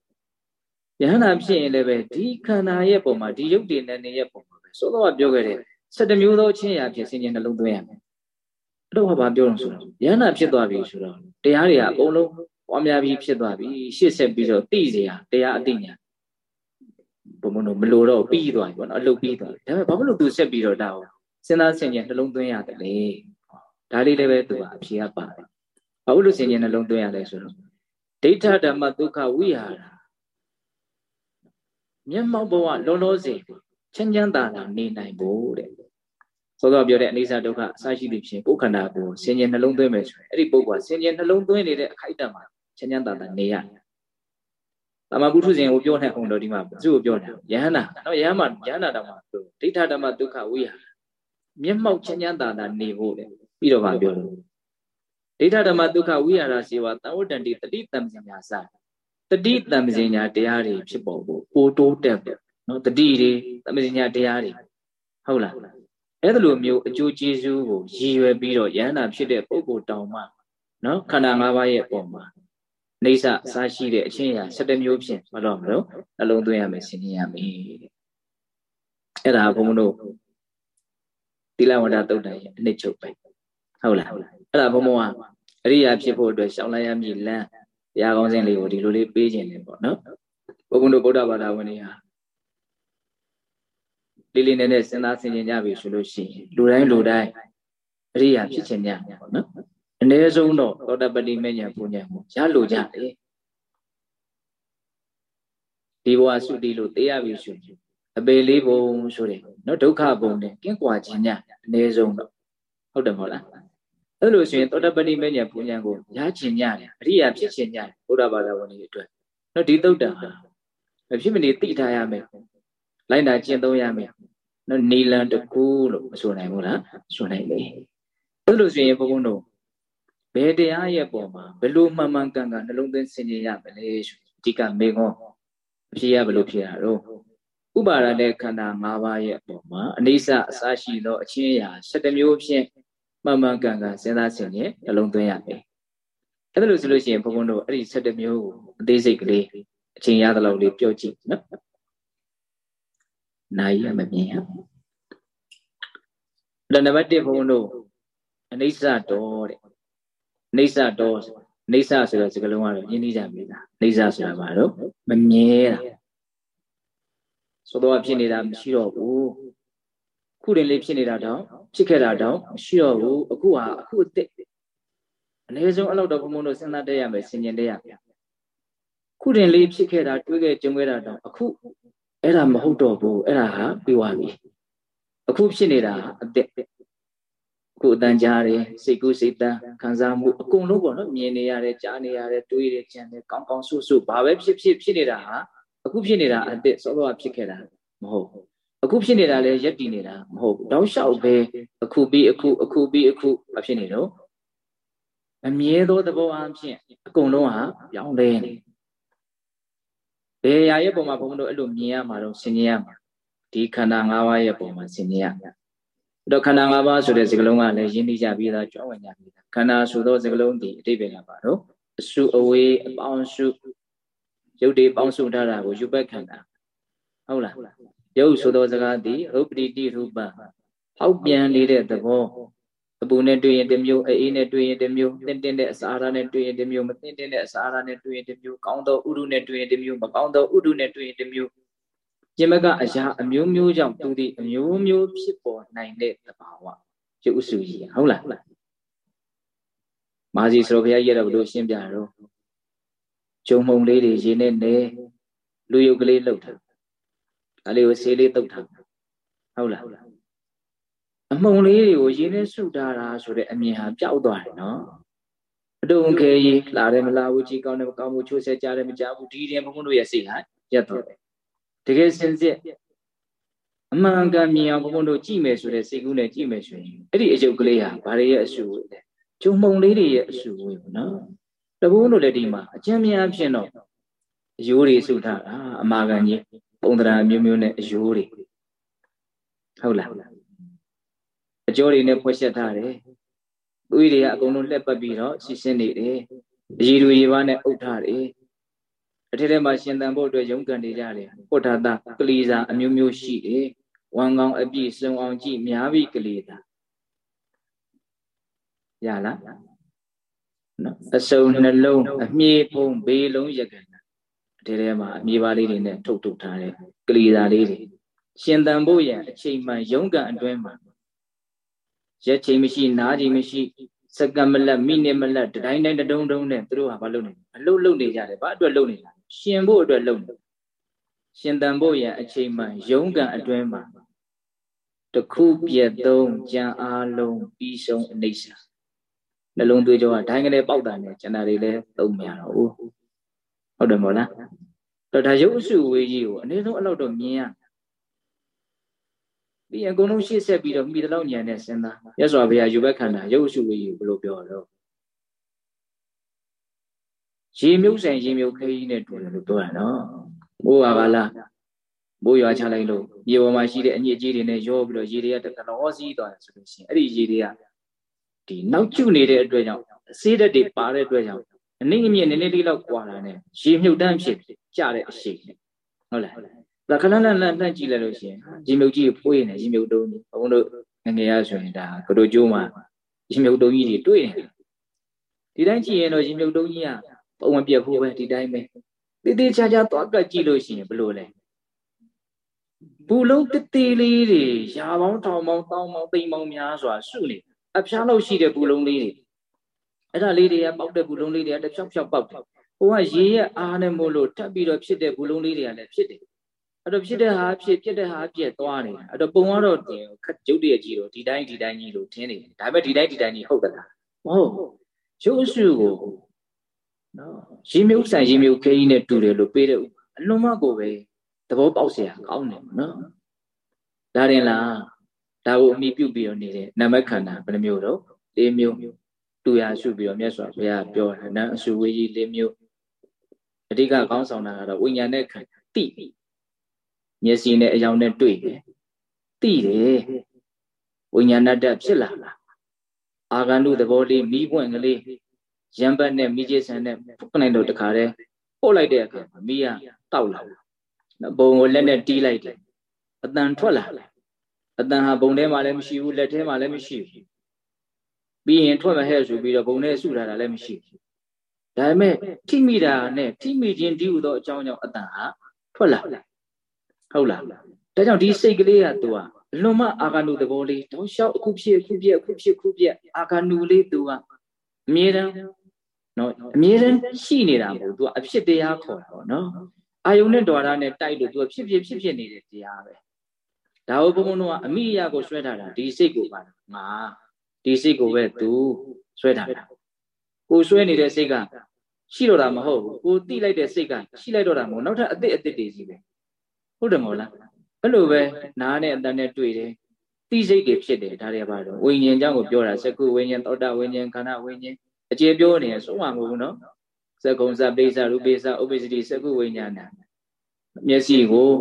ယန္နာဖြစ်ရင်လည်းပဲဒီခန္ဓာရဲ့ပုံမှာဒီယုတ်တည်နေရဲ့ပုံမှာပဲသောတော်ကပြောခဲ့တယ်7မျိုးသောချင်းရာဖြစ်စင်ញနှလုံးသွင်းရမယ်အဲ့တော့ဘာပြောလို့ဆိုတော့ယန္နာဖြစ်သွားပြီဆိုတော့တရားတွေကအကုန်လုံး ပွားများပြီးဖြစ်သွားပြီရှေ့ဆက်ပြီးတော့သိစရာတရားအသိဉာဏ်ဘုံမလို့မလို့တော့ပြီးသွားပြီပေါ့နော်အလုပ်ပြီးသွားပြီဒါပေမဲ့ဘာဖြစ်လို့သူဆက်ပြီးတော့ဒါကိုစဉ်းစားဆင်ခြင်နှလုံးသွင်းရတယ်လေဒါလေးလည်းပဲသူကအဖြေကပါတယ်ဘာဖြစ်လို့ဆင်ခြင်နှလုံးသွင်းရလဲဆိုတော့ဒိဋ္ဌဓမ္မဒုက္ခဝိဟာရမျက်မှောက်ဘဝလောလောဆယ်ချမ်းချမ်းသာသာနေနိုင်ဖို့တဲ့သောသောပြောတဲ့အနိစ္စဒုက္ခအစရှိသည့်ဖြင့်ကိုယ်ခန္ဓာကိုဆင်ញင်နှလုံးသွင်းမယ်ဆိုရင်အဲ့ဒီပုဂ္ဂိုလ်ကဆင်ញင်နှလုံးသွင်းနေတဲ့အခိုက်အတန့်မှာ ချမ်းချမ်းသာသာနေရတယ်။တမပုထုဇဉ်ကိုပြောနေအောင်တော့ဒီမှာသူ့ကိုပြောနေတာယဟန္တာနော်ယဟန်မှာယဟန္တာတော်မှာဒိဋ္ဌဓမ္မဒုက္ခဝိဟာမျက်မှောက်ချမ်းချမ်းသာသာနေဖို့တဲ့ပြီးတော့ဗာပြောလို့ဒိဋ္ဌဓမ္မဒုက္ခဝိဟာရစေဝသံဝတ္တန်တိတတိတံပညာစာတတိတံပညာတရားတွေဖြစ်ပေါ်ဖို့ပိုတိုးတက်တယ်နော်တတိတွေတံပညာတရားတွေဟုတ်လားအဲ့လိုမျိုးအကျိုးကျေးဇူးကိုရည်ရွယ်ပြီးတော့ယန္တာဖြစ်တဲ့ပုဂ္ဂိုလ်တောင်မှနော်ခန္ဓာ၅ပါးရဲ့ပုံမှာ နေဆအစားရှိတဲ့အချင်းရာ၁၇မျိုးဖြင့်မလို့မလို့နှလုံးသွင်းရမယ်ဆင်ခြင်ရမယ်တဲ့အဲ့ဒါဘုံမတို့သီလဝန္ဒတုတ်တန်ရဲ့အနှစ်ချုပ်ပဲဟုတ်လားအဲ့ဒါဘုံဘုံကအရိယာဖြစ်ဖို့အတွက်ရှောင်းလိုက်ရမည်လမ်းတရားကောင်းစဉ်လေးကိုဒီလိုလေးပေးခြင်းတယ်ပေါ့နော်ဘုံဘုံတို့ဗုဒ္ဓဘာသာဝင်တွေဟာလေးလေးနက်နက်စဉ်းစားဆင်ခြင်ကြပြီဆိုလို့ရှိရင်လူတိုင်းလူတိုင်းအရိယာဖြစ်ခြင်းညပေါ့နော် အ ਨੇ ဆုံးတော့သောတပတိမဉ္ဇဉ်ပူဉ္ဇဉ်ကိုရလိုကြတယ်ဒီဘဝသုတိလို့သိရပြီဆိုရင်အပေလေးဘုံဆိုတယ်နော်ဒုက္ခဘုံနဲ့ကင်းကွာခြင်းညအ ਨੇ ဆုံးတော့ဟုတ်တယ်မဟုတ်လားအဲ့လိုဆိုရင်သောတပတိမဉ္ဇဉ်ပူဉ္ဇဉ်ကိုရခြင်းညတယ်အရိယာဖြစ်ခြင်းညတယ်ဘုရားဘာသာဝင်တွေအတွက်နော်ဒီသုတ်တံဟာမဖြစ်မနေသိထားရမယ်လိုက်နာကျင့်သုံးရမယ်နော်နီလန်တကူလို့မဆိုနိုင်ဘူးလားဆိုနိုင်တယ်အဲ့လိုဆိုရင်ဘုန်းဘုန်းတို့ ဘယ်တရားရဲ့ပုံမှာဘယ်လိုမှန်မှန်ကန်ကန်နှလုံးသွင်းဆင်ခြင်ရမလဲဆိုအဓိကမေခွန်းအဖြစ်ရဘယ်လိုဖြစ်ရတော့ဥပါဒတဲ့ခန္ဓာ၅ပါးရဲ့ပုံမှာအနိစ္စအစရှိသောအချင်းအရာ၁၇မျိုးဖြင့်မှန်မှန်ကန်ကန်စဉ်းစားဆင်ခြင်နှလုံးသွင်းရမယ်အဲ့ဒါလို့ဆိုလို့ရှိရင်ဘုန်းဘုန်းတို့အဲ့ဒီ၁၇မျိုးကိုအသေးစိတ်ကလေးအချိန်ရသလောက်လေးပြောကြည့်နော်နိုင်ရမမြင်ရအဲ့နံပါတ်1ဘုန်းတို့အနိစ္စတော်တဲ့ အိဋ္ဌတော်အိဋ္ဌဆိုတဲ့စကားလုံးကတော့ရင်းနှီးကြပြီလားအိဋ္ဌဆိုတာဘာလို့မမြဲတာဆိုတော့ဖြစ်နေတာမရှိတော့ဘူးခုတင်လေးဖြစ်နေတာတော့ဖြစ်ခဲ့တာတော့မရှိတော့ဘူးအခုဟာအခုအစ်စ်အနည်းဆုံးအဲ့လောက်တော့ဘုံဘုံတို့စဉ်းစားတတ်ရမယ်ဆင်ញင်တတ်ရမယ်ခုတင်လေးဖြစ်ခဲ့တာတွေးခဲ့ကြုံခဲ့တာတော့အခုအဲ့ဒါမဟုတ်တော့ဘူးအဲ့ဒါဟာပြီးသွားပြီအခုဖြစ်နေတာအစ်စ် ကိုယ်တန်ကြားတယ်စိတ်ကူးစိတ်တန်ခံစားမှုအကုန်လုံးပေါ့နော်မြင်နေရတယ်ကြားနေရတယ်တွေးရတယ်ကြံတယ်ကောင်းကောင်းဆုဆုဘာပဲဖြစ်ဖြစ်ဖြစ်နေတာဟာအခုဖြစ်နေတာအစ်စ်စောစောဖြစ်ခဲ့တာမဟုတ်အခုဖြစ်နေတာလဲရက်တည်နေတာမဟုတ်ဘူးတောက်လျှောက်ပဲအခုပြီးအခုအခုပြီးအခုမဖြစ်နေတော့အမြဲသောသဘောအဖြစ်အကုန်လုံးဟာပြောင်းလဲနေဘယ်ရာရဲ့ပုံမှာဘုန်းတော်အဲ့လိုမြင်ရမှာတော့ဆင်ញင်ရမှာဒီခန္ဓာ၅ပါးရဲ့ပုံမှာဆင်ញင်ရမှာအဲ့ တော့ခန္ဓာ၅ပါးဆိုတဲ့စကားလုံးကလည်းရင်းနှီးကြပြီးသားကြွဝင်ကြပြီးသားခန္ဓာဆိုသောစကားလုံးဒီအတိပ္ပယ်ကပါတော့အစုအဝေးအပေါင်းစုရုပ်တွေပေါင်းစုထားတာကိုယူပက်ခန္ဓာဟုတ်လားရုပ်ဆိုသောစကားသည်ရုပ်ပတိတိရူပဟောက်ပြန်နေတဲ့သဘောအပူနဲ့တွေ့ရင်တစ်မျိုးအေးနဲ့တွေ့ရင်တစ်မျိုးတင်းတင်းတဲ့အစာအာဟာရနဲ့တွေ့ရင်တစ်မျိုးမတင်းတင်းတဲ့အစာအာဟာရနဲ့တွေ့ရင်တစ်မျိုးကောင်းသောဥဒုနဲ့တွေ့ရင်တစ်မျိုးမကောင်းသောဥဒုနဲ့တွေ့ရင်တစ်မျိုး ကျင်မကအရာအမျိုးမျိုးကြောင့်သူသည်အမျိုးမျိုးဖြစ်ပေါ်နိုင်တဲ့သဘာဝရုပ်စုကြီးဟုတ်လားမာစီဆိုဘုရားကြီးရတော့ဘလို့ရှင်းပြတော့ဂျုံမုံလေးတွေရေနဲ့နေလူယုတ်ကလေးလှုပ်တာဒါလေးကိုဆေးလေးတုတ်ထားဟုတ်လားအမုံလေးတွေကိုရေနဲ့စုထားတာဆိုတဲ့အမြင်ဟာပျောက်သွားတယ်နော်အတုံခဲကြီးလာတယ်မလာဘူးကြီးကောင်းတယ်မကောင်းဘူးချိုးဆက်ကြတယ်မကြဘူးဒီရင်ဘုန်းဘုန်းတို့ရဲ့စိတ်ဟာရက်တော့တယ် တကယ်စင်စစ်အမှန်ကန်မြင်အောင်ဘုန်းဘုန်းတို့ကြည့်မယ်ဆိုတဲ့စိတ်ကူးနဲ့ကြည့်မယ်ဆိုရင်အဲ့ဒီအယုတ်ကလေးဟာဘာတွေရဲ့အဆူဝေးလဲကျုံမုံလေးတွေရဲ့အဆူဝေးပေါ့နော်တဘုန်းတို့လည်းဒီမှာအကျဉ်းများဖြစ်တော့အယိုးတွေစုထားတာအမာကန်ကြီးပုံသဏ္ဍာန်မျိုးမျိုးနဲ့အယိုးတွေဟုတ်လားအကျော်တွေနဲ့ဖွဲ့ဆက်ထားတယ်သွေးတွေကအကုန်လုံးလှက်ပတ်ပြီးတော့ရှင်းရှင်းနေတယ်အရီတွေရေပါးနဲ့အုပ်ထားတယ် အထက်ထဲမှာရှင်သန်ဖို့အတွက်ရုန်းကန်နေကြတယ်ပုဋ္ဌာတကလီစာအမျိုးမျိုးရှိတယ်ဝမ်ကောင်အပြည့်စုံအောင်ကြည့်များပြီကလေးသာရလားနော်အစုံနှလုံးအမြေပုံဘေးလုံးရကန်ဒီထဲမှာအမြေပါလေးတွေနဲ့ထုတ်ထုတ်ထားတဲ့ကလီသာလေးတွေရှင်သန်ဖို့ရန်အချိန်မှန်ရုန်းကန်အတွင်းမှာရက်ချိန်မရှိနားချိန်မရှိစက္ကန့်မလက်မိနစ်မလက်တတိုင်းတိုင်းတုံးတုံးနဲ့သူတို့ဟာဘာလုပ်နေအလုပ်လုပ်နေကြတယ်ဘာအတွက်လုပ်နေတာ ရှင်ဖို့အတွက်လုပ်နေရှင်သန်ဖို့ရန်အချိန်မှန်ရုန်းကန်အတွင်းမှာတခုပြက်သုံးကြံအားလုံးပြီးဆုံးအနိစ္စနှလုံးသွေးကြောကဒိုင်းကလေးပေါက်တာနဲ့ကျန်တာတွေလည်းသုံးမရတော့ဘူးဟုတ်တယ်မို့လားတော့ဒါရုပ်အစုဝေးကြီးကိုအနည်းဆုံးအဲ့လောက်တော့မြင်ရပြီးရင်အကုန်လုံးရှေ့ဆက်ပြီးတော့မိတလောက်ညံနဲ့စဉ်းစားရသော်ဘုရားယူဘက်ခန္ဓာရုပ်အစုဝေးကြီးကိုဘယ်လိုပြောတော့ ရေမြုပ်ဆိုင်ရေမြုပ်ခရီးနဲ့တူတယ်လို့ပြောရနော်ဘိုးပါပါလားဘိုးရွာချလိုက်လို့ရေပေါ်မှာရှိတဲ့အညစ်အကြေးတွေနဲ့ရောပြီးတော့ရေတွေကတကလောစီးသွားတယ်ဆိုလို့ရှိရင်အဲ့ဒီရေတွေကဒီနောက်ကျနေတဲ့အတွက်ကြောင့်အစေးဓာတ်တွေပါတဲ့အတွက်ကြောင့်အနည်းငယ်နည်းနည်းလေးလောက်ကွာတာနဲ့ရေမြုပ်တန်းဖြစ်ကြတဲ့အရှိနဲ့ဟုတ်လားဒါခဏလန့်လန့်လှန့်ကြည့်လိုက်လို့ရှိရင်ရေမြုပ်ကြီးဖွေးနေရေမြုပ်တုံးကြီးဘုန်းတို့ငငယ်ရဆိုရင်ဒါကတို့ကျိုးမှာရေမြုပ်တုံးကြီးတွေတွေ့နေဒီတိုင်းကြည့်ရင်တော့ရေမြုပ်တုံးကြီးက ပုံမပြတ်ဘူးပဲဒီတိုင်းပဲတည်တည်ချာချာသွားကတ်ကြည့်လို့ရှိရင်ဘယ်လိုလဲဘူးလုံးတည်တည်လေးတွေရာပေါင်းထောင်ပေါင်းတောင်းပေါင်းသိမ်ပေါင်းများစွာစုနေအဖျားလို့ရှိတဲ့ဘူးလုံးလေးတွေအဲ့ဒါလေးတွေကပေါက်တဲ့ဘူးလုံးလေးတွေကတဖြောက်ဖြောက်ပေါက်တယ်ဟိုကရေရဲ့အားနဲ့မို့လို့ထပ်ပြီးတော့ဖြစ်တဲ့ဘူးလုံးလေးတွေကလည်းဖြစ်တယ်အဲ့တော့ဖြစ်တဲ့ဟာဖြစ်ဖြစ်တဲ့ဟာပြက်သွားနေတာအဲ့တော့ပုံကတော့တင်ခက်ကျုပ်တရကြီးတော့ဒီတိုင်းဒီတိုင်းကြီးလို့ထင်းနေတယ်ဒါပေမဲ့ဒီတိုင်းဒီတိုင်းကြီးဟုတ်သလားမဟုတ်ရုပ်စုကို နော်ရေမြုပ်ဆိုင်ရေမြုပ်ခဲကြီးနဲ့တူတယ်လို့ပေးတဲ့အလွန်မကိုပဲသဘောပေါက်เสียကောင်းတယ်နော်ဒါရင်လားဒါကိုအမိပြုတ်ပြီးတော့နေတဲ့နမခန္ဓာဘယ်နှမျိုးတော့၄မျိုးတူရရှုပြီးတော့မြတ်စွာဘုရားပြောတယ်နံအစုဝေးကြီး၄မျိုးအဓိကကောင်းဆောင်တာကတော့ဝိညာဉ်နဲ့ခန္ဓာတိမျက်စိနဲ့အယောင်နဲ့တွေ့တယ်တိတယ်ဝိညာဏတ္တဖြစ်လာလားအာဂန္တုသဘောလေးမိပွင့်ကလေး ရံပတ်နဲ့မိကျဆန်နဲ့ပုတ်နိုင်တော့တခါတည်းပို့လိုက်တဲ့အခါမှာမိကတောက်လာဘုံကိုလက်နဲ့တီးလိုက်တယ်အတန်ထွက်လာအတန်ဟာဘုံထဲမှာလည်းမရှိဘူးလက်ထဲမှာလည်းမရှိဘူးပြီးရင်ထွက်မဟဲ့ဆိုပြီးတော့ဘုံထဲစုထားတာလည်းမရှိဘူးဒါပေမဲ့ထိမိတာနဲ့ထိမိခြင်းဒီဟုသောအကြောင်းကြောင့်အတန်ဟာထွက်လာဟုတ်လားဒါကြောင့်ဒီစိတ်ကလေးကသူကအလွန်မှအာဂနုသဘောလေးတောင်းလျှောက်အခုဖြစ်အခုဖြစ်အခုဖြစ်အခုဖြစ်အာဂနုလေးသူကအမြဲတမ်း နော်အမြဲတမ်းရှိနေတာမဟုတ်သူကအဖြစ်တရားခေါ်တာပေါ့နော်အာယုန်နဲ့ဒေါ်ရနဲ့တိုက်လို့သူကဖြစ်ဖြစ်ဖြစ်ဖြစ်နေတဲ့တရားပဲဒါဟုတ်ဘုံဘုံတို့ကအမိအရာကိုဆွဲထားတာဒီစိတ်ကိုပါငါဒီစိတ်ကိုပဲသူဆွဲထားတာကိုဆွဲနေတဲ့စိတ်ကရှိတော့တာမဟုတ်ဘူးကိုတိလိုက်တဲ့စိတ်ကရှိလိုက်တော့တာမဟုတ်နောက်ထပ်အစ်စ်အစ်စ်တွေကြီးပဲဟုတ်တယ်မဟုတ်လားအဲ့လိုပဲနားနဲ့အတန်နဲ့တွေ့တယ်သိစိတ်တွေဖြစ်တယ်ဒါတွေပါတော့ဝိညာဉ်ကြောင့်ကိုပြောတာစကုဝိညာဉ်သောတာဝိညာဉ်ခန္ဓာဝိညာဉ် အကျေပြောနေရဆုံးမှာမဟုတ်ဘူးနော်စကုံစပိစရူပိစဥပ္ပစ္စတိစကုဝိညာဏမျက်စိကို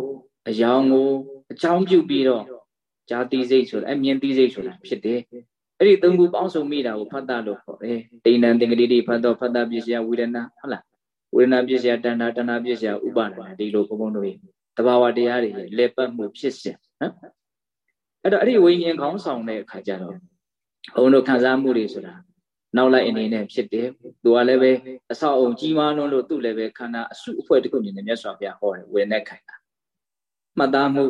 အယောင်ကိုအချောင်းပြုတ်ပြီးတော့ဇာတိစိတ်ဆိုတာအမြင်တိစိတ်ဆိုတာဖြစ်တယ်အဲ့ဒီသုံးခုပေါင်းစုံမိတာကိုဖတ်တာလို့ခေါ်တယ်တိဏ္ဍသင်္ကတိတိဖတ်တော့ဖတ်တာပစ္စယဝေဒနာဟုတ်လားဝေဒနာပစ္စယတဏ္ဍတဏ္ဍပစ္စယဥပါဒနာဒီလိုဘုံဘုံတို့တဘာဝတရားတွေလက်ပတ်မှုဖြစ်စဉ်နော်အဲ့တော့အဲ့ဒီဝိညာဉ်ခေါင်းဆောင်တဲ့အခါကျတော့ဘုံတို့ခံစားမှုတွေဆိုတာ နောက်လိုက်အနေနဲ့ဖြစ်တယ်သူကလည်းပဲအဆောက်အုံကြီးမားလွန်းလို့သူ့လည်းပဲခန္ဓာအစုအဖွဲ့တစ်ခုမြင်နေမြတ်စွာဘုရားဟောတယ်ဝေနဲ့ခိုင်တာမှတ်သားမှု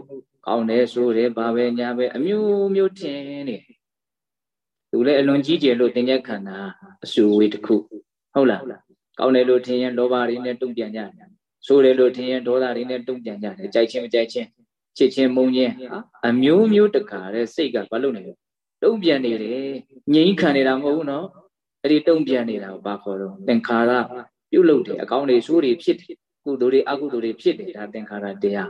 ကောင်းတယ်ဆိုတယ်ဘာပဲညာပဲအမျိုးမျိုးထင်နေသူလည်းအလွန်ကြီးကျယ်လို့တင်ကြခန္ဓာအစုဝေးတစ်ခုဟုတ်လားကောင်းတယ်လို့ထင်ရင်လောဘတွေနဲ့တုံ့ပြန်ကြတယ်ဆိုတယ်လို့ထင်ရင်ဒေါသတွေနဲ့တုံ့ပြန်ကြတယ်ကြိုက်ချင်းမကြိုက်ချင်းချစ်ချင်းမုန်းချင်းအမျိုးမျိုးတခါတဲ့စိတ်ကဘာလို့နေလဲတုံ့ပြန်နေတယ်ငြိမ်းခံနေတာမဟုတ်ဘူးနော် အဲ့ဒီတုံ့ပြန်နေတာကိုဘာခေါ်တော့သင်္ခါရပြုတ်လုပ်တယ်အကောင်းတွေဆိုးတွေဖြစ်တယ်ကုသိုလ်တွေအကုသိုလ်တွေဖြစ်တယ်ဒါသင်္ခါရတရား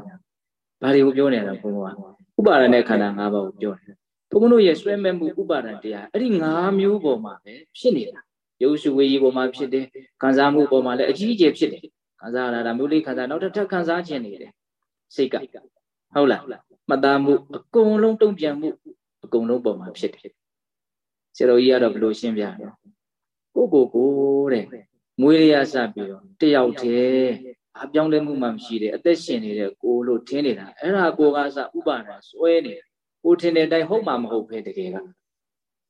ဘာတွေကိုပြောနေတာဘုန်းဘုရားဥပါဒณะခန္ဓာ၅ပါးကိုပြောနေတာဘုန်းဘုန်းရဲ့ဆွဲမဲ့မှုဥပါဒတရားအဲ့ဒီ၅မျိုးပေါ်မှာပဲဖြစ်နေတာရုပ်စုဝေကြီးပေါ်မှာဖြစ်တယ်ခံစားမှုပေါ်မှာလည်းအကြီးအကျယ်ဖြစ်တယ်ခံစားရတာမျိုးလေးခံစားနောက်တစ်ထပ်ခံစားခြင်းနေတယ်စိတ်ကဟုတ်လားမှတ်သားမှုအကုန်လုံးတုံ့ပြန်မှုအကုန်လုံးပေါ်မှာဖြစ်တယ်ဆရာတော်ကြီးကတော့ဘယ်လိုရှင်းပြလဲ ကိုကိုကိုတဲ့မွေးရစပြီးတော့တယောက်တည်းအပြောင်းလဲမှုမှမရှိတဲ့အသက်ရှင်နေတဲ့ကိုလို့ထင်နေတာအဲ့ဒါကိုကစဥပါဒံစွဲနေတယ်ကိုထင်တဲ့အတိုင်းဟုတ်မှမဟုတ်ပဲတကယ်က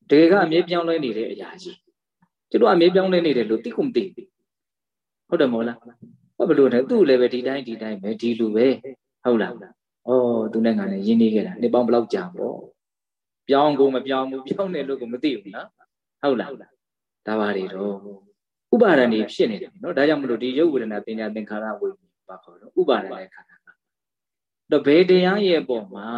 တကယ်ကအမြဲပြောင်းလဲနေတဲ့အရာကြီးကျတို့အမြဲပြောင်းလဲနေတယ်လို့သိကုန်မသိဘူးဟုတ်တယ်မဟုတ်လားဘာဘလို့လဲသူ့လည်းပဲဒီတိုင်းဒီတိုင်းပဲဒီလူပဲဟုတ်လားဩသူနဲ့ငါနဲ့ရင်းနေခဲ့တာနေပေါင်းဘလောက်ကြာပေါ့ပြောင်းကိုမပြောင်းဘူးပြောင်းတယ်လို့ကိုမသိဘူးနော်ဟုတ်လား ဒါပါတွေတော့ဥပါဒဏ်တွေဖြစ်နေတယ်နော်ဒါကြောင့်မလို့ဒီရုပ်ဝေဒနာပညာသင်္ခါရဝိညာဉ်ပါခေါ်တော့ဥပါဒဏ်ရဲ့ခန္ဓာတော့ဘယ်တရားရဲ့ပုံမှာ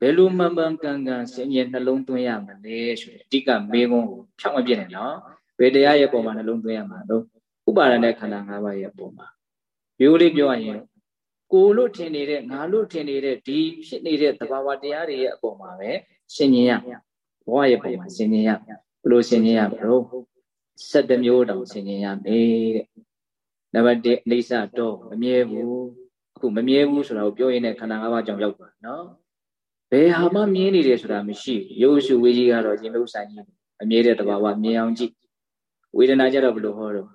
ဘယ်လိုမှန်မှန်ကန်ကန်စဉ်းကျင်နှလုံးသွင်းရမလဲဆိုတဲ့အဓိကမေးခွန်းကိုဖြောင်းမပြည့်နေနော်ဘယ်တရားရဲ့ပုံမှာနှလုံးသွင်းရမှာတော့ဥပါဒဏ်ရဲ့ခန္ဓာ၅ပါးရဲ့ပုံမှာရိုးလေးပြောရရင်ကိုလို့ထင်နေတဲ့ငါလို့ထင်နေတဲ့ဒီဖြစ်နေတဲ့သဘာဝတရားတွေရဲ့အပေါ်မှာပဲရှင်းရင်ရဘဝရဲ့ပုံမှာရှင်းရင်ရ ဘယ်လိုရှင်းရင်ရမလို့7မျိုးတောင်ဆင်ခြင်ရမယ်တဲ့နံပါတ်1အိဋ္ဌတော့မမြဲဘူးအခုမမြဲဘူးဆိုတာကိုပြောရင်းနဲ့ခန္ဓာ၅ပါးကြောင့်ရောက်သွားနော်ဘယ်ဟာမှမြင်နေတယ်ဆိုတာမရှိဘူးရုပ်စုဝေကြီးကတော့ရှင်လို့ဆိုင်ကြီးအမြဲတဲ့တဘာဝမြင်အောင်ကြည့်ဝေဒနာကြတော့ဘယ်လိုဟောတော့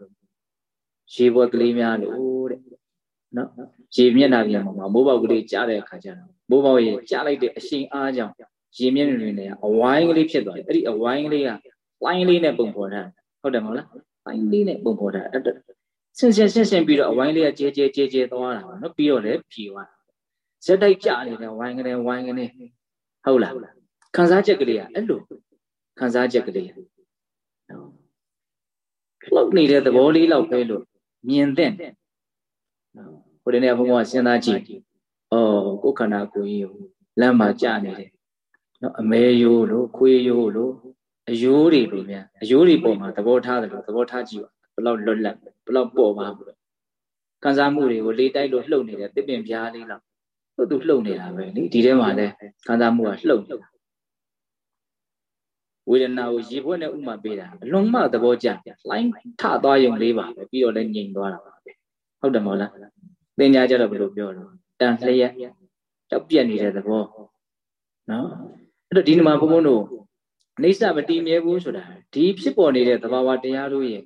ရေဘွက်ကလေးများလို့တဲ့နော်ရေမျက်နှာပြန်မှာမိုးပေါက်ကလေးကြားတဲ့အခါကျတော့မိုးပေါက်ရဲ့ကြားလိုက်တဲ့အရှိန်အားကြောင့်ရေမျက်နှာတွေနဲ့အဝိုင်းကလေးဖြစ်သွားတယ်အဲ့ဒီအဝိုင်းကလေးက လိုင်းလေးနဲ့ပုံပေါ်တာဟုတ်တယ်မဟုတ်လားလိုင်းလေးနဲ့ပုံပေါ်တာအဲ့ဆင်ဆင်ဆင်ဆင်ပြီးတော့အဝိုင်းလေးကကျဲကျဲကျဲကျဲသွားတာပါနော်ပြီးတော့လည်းဖြီသွားဇက်တိုက်ကြနေတဲ့ဝိုင်းကနေဝိုင်းကနေဟုတ်လားခံစားချက်ကလေးကအဲ့လိုခံစားချက်ကလေးနော်လှုပ်နေတဲ့သဘောလေးလောက်ပဲလို့မြင်တဲ့နော်ဟိုတနေ့ဘုန်းဘုရားစဉ်းစားကြည့်ဩကိုယ်ခန္ဓာကိုယ်ကြီးကိုလမ်းမှာကြာနေတယ်နော်အမဲယိုးလို့ခွေးယိုးလို့ အယိုးတွေလိုများအယိုးတွေပေါ်မှာသဘောထားတယ်လို့သဘောထားကြည့်ပါဘလောက်လွတ်လပ်ဘလောက်ပေါ်ပါဘူးခံစားမှုတွေကိုလေးတိုက်လို့လှုပ်နေတဲ့တစ်ပင်ပြားလေးလောက်သူ့သူလှုပ်နေတာပဲလေဒီထဲမှာလဲခံစားမှုကလှုပ်နေတာဝေဒနာကိုရေဘွက်နဲ့ဥမာပေးတာအလွန်မှသဘောကျလှိုင်းထသွားရုံလေးပါပဲပြီးတော့လည်းငြိမ်သွားတာပါပဲဟုတ်တယ်မဟုတ်လားသင်ညာကြတော့ဘယ်လိုပြောတော့တန်လျက်ကြောက်ပြက်နေတဲ့သဘောနော်အဲ့တော့ဒီနေ့မှာဘုန်းဘုန်းတို့ အိဋ္ဌမတည်မြဲဘူးဆိုတာဒီဖြစ်ပေါ်နေတဲ့သဘာဝတရားတို့ရဲ့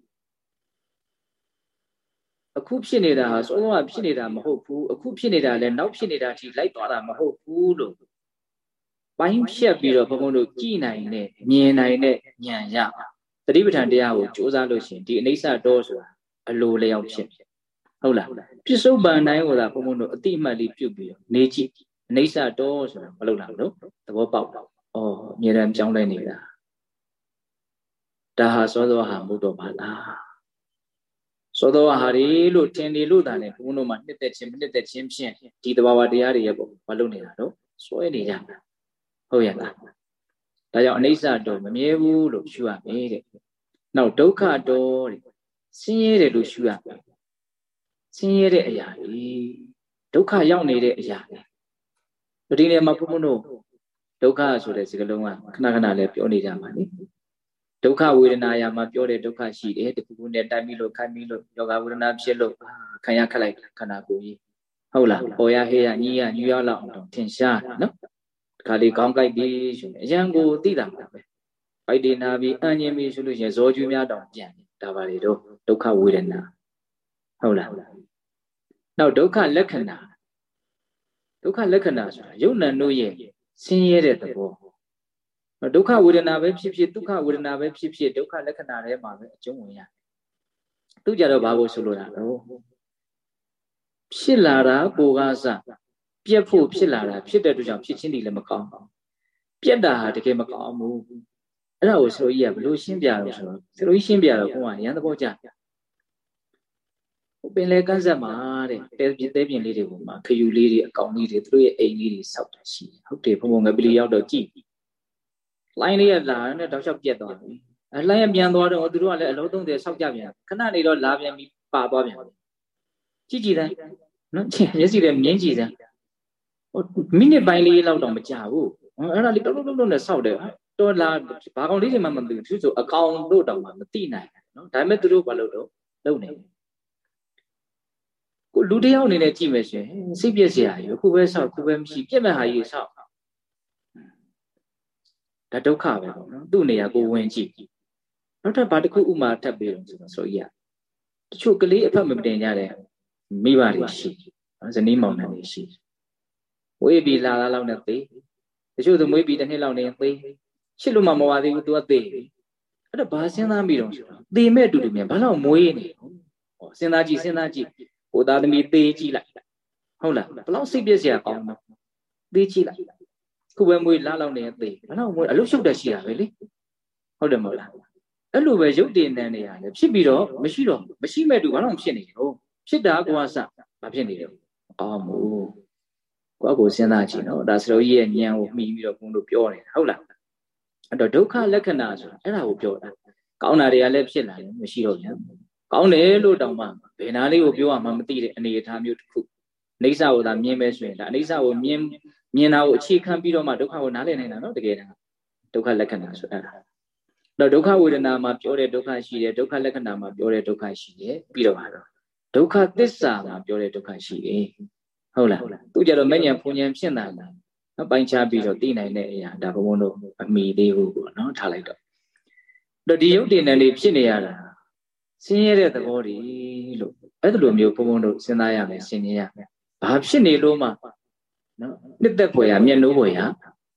အခုဖြစ်နေတာဟာစောစောကဖြစ်နေတာမဟုတ်ဘူးအခုဖြစ်နေတာလည်းနောက်ဖြစ်နေတာထိလိုက်သွားတာမဟုတ်ဘူးလို့ပိုင်းဖြတ်ပြီးတော့ဘုန်းဘုန်းတို့ကြည်နိုင်တဲ့မြင်နိုင်တဲ့ဉာဏ်ရသတိပဋ္ဌာန်တရားကိုစူးစမ်းလို့ရှိရင်ဒီအိဋ္ဌတော်ဆိုတာအလိုလျောက်ဖြစ်ဟုတ်လားပြစ္ဆုတ်ပန်တိုင်းဟောတာဘုန်းဘုန်းတို့အတိအမှတ်လေးပြုတ်ပြီးတော့နေကြည့်အိဋ္ဌတော်ဆိုတာမလုပ်လားလို့သဘောပေါက်တော့ ဩအမြဲတမ်းပြောင်းလဲနေတာဒါဟာသောသောဟာမဟုတ်တော့ပါလားသောသောဟာရီလို့ထင်နေလို့တာနဲ့ဘုန်းတော်မှာနှစ်သက်ခြင်းမနှစ်သက်ခြင်းဖြင့်ဒီတဘာဝတရားတွေရဲ့ပုံမလုပ်နေတာတော့စွဲနေကြတာဟုတ်ရဲ့လားဒါကြောင့်အနိစ္စတော့မမြဲဘူးလို့ရှုရမယ်တဲ့နောက်ဒုက္ခတော့တဲ့ဆင်းရဲတယ်လို့ရှုရမယ်ဆင်းရဲတဲ့အရာတွေဒုက္ခရောက်နေတဲ့အရာတွေဒီနေရာမှာဘုန်းဘုန်းတို့ ဒုက္ခဆိုတဲ့စကားလုံးကခဏခဏလည်းပြောနေကြပါလေဒုက္ခဝေဒနာရာမှာပြောတဲ့ဒုက္ခရှိတယ်တခုခုနဲ့တိုက်ပြီးလို့ခိုင်းပြီးလို့ယောဂဝေဒနာဖြစ်လို့ခံရခက်လိုက်ခန္ဓာကိုယ်ကြီးဟုတ်လားပေါ်ရဟေးရညီရညူရလောက်အောင်ထင်ရှားနော်ဒီခါလေးကောင်းကြိုက်ပြီးဆိုရင်အရန်ကိုသိတာပါပဲဗိုက်ဒီနာပြီးအញ្ញင်ပြီးဆိုလို့ရှိရင်ဇောကျွေးများတောင်ပြန်ဒါပါလေတော့ဒုက္ခဝေဒနာဟုတ်လားနောက်ဒုက္ခလက္ခဏာဒုက္ခလက္ခဏာဆိုတာယုံနံတို့ရဲ့ ဆင်းရဲတဲ့သဘောဒုက္ခဝေဒနာပဲဖြစ်ဖြစ်ဒုက္ခဝေဒနာပဲဖြစ်ဖြစ်ဒုက္ခလက္ခဏာထဲမှာပဲအကျုံးဝင်ရတယ်သူကြတော့ဘာကိုဆိုလိုတာတော့ဖြစ်လာတာကိုကစပြက်ဖို့ဖြစ်လာတာဖြစ်တဲ့အတွက်ကြောင့်ဖြစ်ချင်းတည်းလည်းမကောင်းဘူးပြက်တာဟာတကယ်မကောင်းဘူးအဲ့ဒါကိုဆရာကြီးကဘလို့ရှင်းပြတော့ဆိုတော့ဆရာကြီးရှင်းပြတော့ဘုရားရန်သဘောကျ ပင်လေကန်းဆက်မှာတဲ့တဲပြတဲပြင်လေးတွေပေါ်မှာခယူလေးတွေအကောင်လေးတွေသူတို့ရဲ့အိမ်လေးတွေစောက်တာရှိတယ်ဟုတ်တယ်ဘုံဘုံငပလီရောက်တော့ကြည့်လိုင်းလေးရလာနဲ့တောက်လျှောက်ပြက်သွားပြီအလိုင်းရပြန်သွားတော့သူတို့ကလည်းအလုံး30စောက်ကြပြန်ခဏနေတော့လာပြန်ပြီးပါသွားပြန်ကြည့်ကြည့်တိုင်းနော်မျက်စိလည်းမြင်းကြည့်စမ်းဟိုမိနစ်ပိုင်းလေးလောက်တော့မကြဘူးအဲ့ဒါလေးတောက်တောက်တောက်နဲ့စောက်တယ်တော်လာဘာကောင်လေးတွေမှမသိဘူးသူဆိုအကောင်တို့တောင်မှမသိနိုင်ဘူးနော်ဒါပေမဲ့သူတို့ဘာလို့တော့လုံနေ ကိုလူတယောက်အနေနဲ့ကြည့်မယ်ရှင်စိတ်ပြည့်စရာကြီးအခုပဲဆောက်အခုပဲမရှိပြက်မဲ့ဟာကြီးဆောက်ဒါဒုက္ခပဲပေါ့နော်သူ့နေရာကိုဝင်ကြည့်နောက်ထပ်ဘာတစ်ခုဥမာထပ်ပြီးတော့ဆိုတော့ဆိုရတချို့ကလေးအဖက်မတင်ကြတဲ့မိဘတွေရှိဇနီးမောင်နှံတွေရှိဝေးပြီးလာလာလောက်နဲ့သေတချို့သမွေးပြီးတစ်နှစ်လောက်နေသေချစ်လို့မှမဝသေးဘူး तू ကသေအဲ့တော့ဘာစဉ်းစားမိတော့ဆိုတော့သေမဲ့တူတူမြန်ဘာလို့မွေးနေဟောစဉ်းစားကြည့်စဉ်းစားကြည့် ဟိုသားသမီးသေကြည့်လိုက်ဟုတ်လားဘလောက်စိတ်ပြည့်စရာကောင်းတော့သေကြည့်လိုက်ခုပဲမွေးလာလောက်နေသေဘာလို့မွေးအလုရှုပ်တက်ရှိတာပဲလေဟုတ်တယ်မဟုတ်လားအဲ့လိုပဲရုပ်တည်နေနေရတယ်ဖြစ်ပြီးတော့မရှိတော့မရှိမဲ့တူဘာလို့ဖြစ်နေလဲဖြစ်တာကိုကစမဖြစ်နေတယ်အော်မို့ကိုယ့်ကိုစဉ်းစားကြည့်နော်ဒါစရောကြီးရဲ့ဉာဏ်ကိုမှီပြီးတော့ဘုန်းတို့ပြောနေတာဟုတ်လားအဲ့တော့ဒုက္ခလက္ခဏာဆိုတာအဲ့ဒါကိုပြောတာကောင်းတာတွေကလည်းဖြစ်လာတယ်မရှိတော့ပြန် ကောင်းတယ်လို့တောင်မှဘယ်နာလေးကိုပြောရမှမသိတဲ့အနေအထားမျိုးတစ်ခုအိဋ္ဌကိုသာမြင်ပဲဆိုရင်ဒါအိဋ္ဌကိုမြင်မြင်တာကိုအခြေခံပြီးတော့မှဒုက္ခကိုနားလည်နိုင်တာနော်တကယ်တမ်းဒုက္ခလက္ခဏာဆိုအဲ့ဒါတော့ဒုက္ခဝေဒနာမှာပြောတဲ့ဒုက္ခရှိတယ်ဒုက္ခလက္ခဏာမှာပြောတဲ့ဒုက္ခရှိတယ်ပြီးတော့ပါတော့ဒုက္ခသစ္စာမှာပြောတဲ့ဒုက္ခရှိတယ်ဟုတ်လားသူကြတော့မဉ္ဇဉ်ဖုန်ဉ္ဇဉ်ဖြစ်လာတာနော်ပိုင်းခြားပြီးတော့သိနိုင်တဲ့အရာဒါဘုံဘုံတို့အမိသေးဘူးပေါ့နော်ထားလိုက်တော့တော့ဒီယုတ်တင်တယ်လေးဖြစ်နေရတာ ဆင်းရဲတဲ့သဘောတွေလို့အဲ့လိုမျိုးဘုံဘုံတို့စဉ်းစားရမယ်ရှင်းနေရမယ်ဘာဖြစ်နေလို့မှနော်နှစ်သက်ဖွယ်ရမျက်နှိုးဖွယ်ရ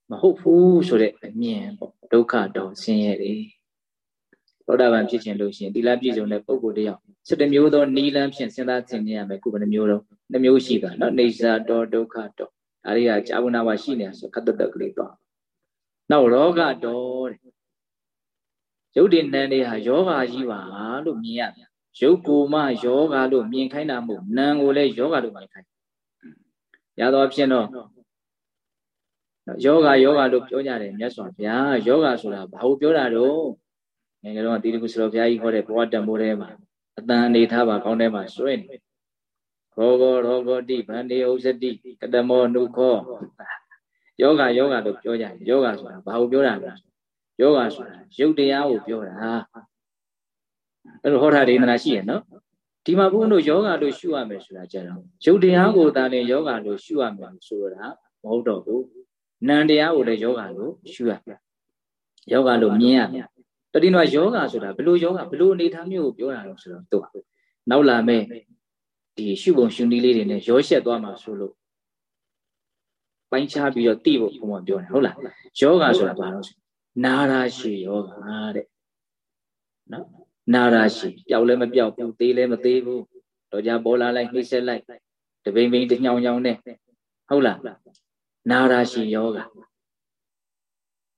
မဟုတ်ဘူးဆိုတဲ့အမြင်ပေါ့ဒုက္ခတော့ဆင်းရဲတယ်သောတာပန်ဖြစ်ခြင်းလို့ရှိရင်တိလပြည့်စုံတဲ့ပုဂ္ဂိုလ်တယောက်7မျိုးသောနိလန်းဖြင့်စဉ်းစားသင်ရမယ်ခုဘယ်နှမျိုးတော့နှမျိုးရှိတာနော်နေစာတော့ဒုက္ခတော့ဒါတွေကကြာဝနာဝရှိနေဆိုခတ်တက်ကလေးတော့နောက်ရောဂတော့တဲ့ ရုပ်တည်နံတွေဟာယောဂါကြီးပါလို့မြင်ရတယ်ရုပ်ကိုမှယောဂါလို့မြင်ခိုင်းတာမဟုတ်နံကိုလည်းယောဂါလို့မြင်ခိုင်းရတော့ဖြစ်တော့ယောဂါယောဂါလို့ပြောကြတယ်မြတ်စွာဘုရားယောဂါဆိုတာဘာလို့ပြောတာတော့ငယ်ငယ်တော့တိတိကုဆိုတော်ဘုရားကြီးဟောတဲ့ဘဝတံမိုးထဲမှာအတန်အနေထားပါကောင်းထဲမှာစွဲနေရောဂောရောဂောတိဗန္တိဥစ္စတိကတမောနုခောယောဂယောဂလို့ပြောကြတယ်ယောဂဆိုတာဘာကိုပြောတာလဲ ယောဂဆိုတာရုပ်တရားကိုပြောတာအဲ့လိုဟောတာဒေသနာရှိရနော်ဒီမှာဘုန်းတို့ယောဂလို့ရှုရမယ်ဆိုတာကြတော့ရုပ်တရားကိုသာလေယောဂလို့ရှုရမယ်ဆိုတာမဟုတ်တော့ဘူးနံတရားကိုလည်းယောဂလို့ရှုရမယ်ယောဂလို့မြင်ရမယ်တတိနောယောဂဆိုတာဘလို့ယောဂဘလို့အနေထားမျိုးကိုပြောတာလို့ဆိုတော့သူကနောက်လာမဲ့ဒီရှုပုံရှုနည်းလေးတွေနဲ့ရောရှက်သွားမှာဆိုလို့ပိုင်းခြားပြီးတော့တိဖို့ဘုံမှာပြောတယ်ဟုတ်လားယောဂဆိုတာဘာလို့ဆို နာရာရှိယောဂတဲ့နော်နာရာရှိပျောက်လည်းမပျောက်ဘူးသေးလည်းမသေးဘူးတော့ကြပေါ်လာလိုက်နှိမ့်ဆက်လိုက်တပိန်ပိန်တညောင်ညောင်နဲ့ဟုတ်လားနာရာရှိယောဂ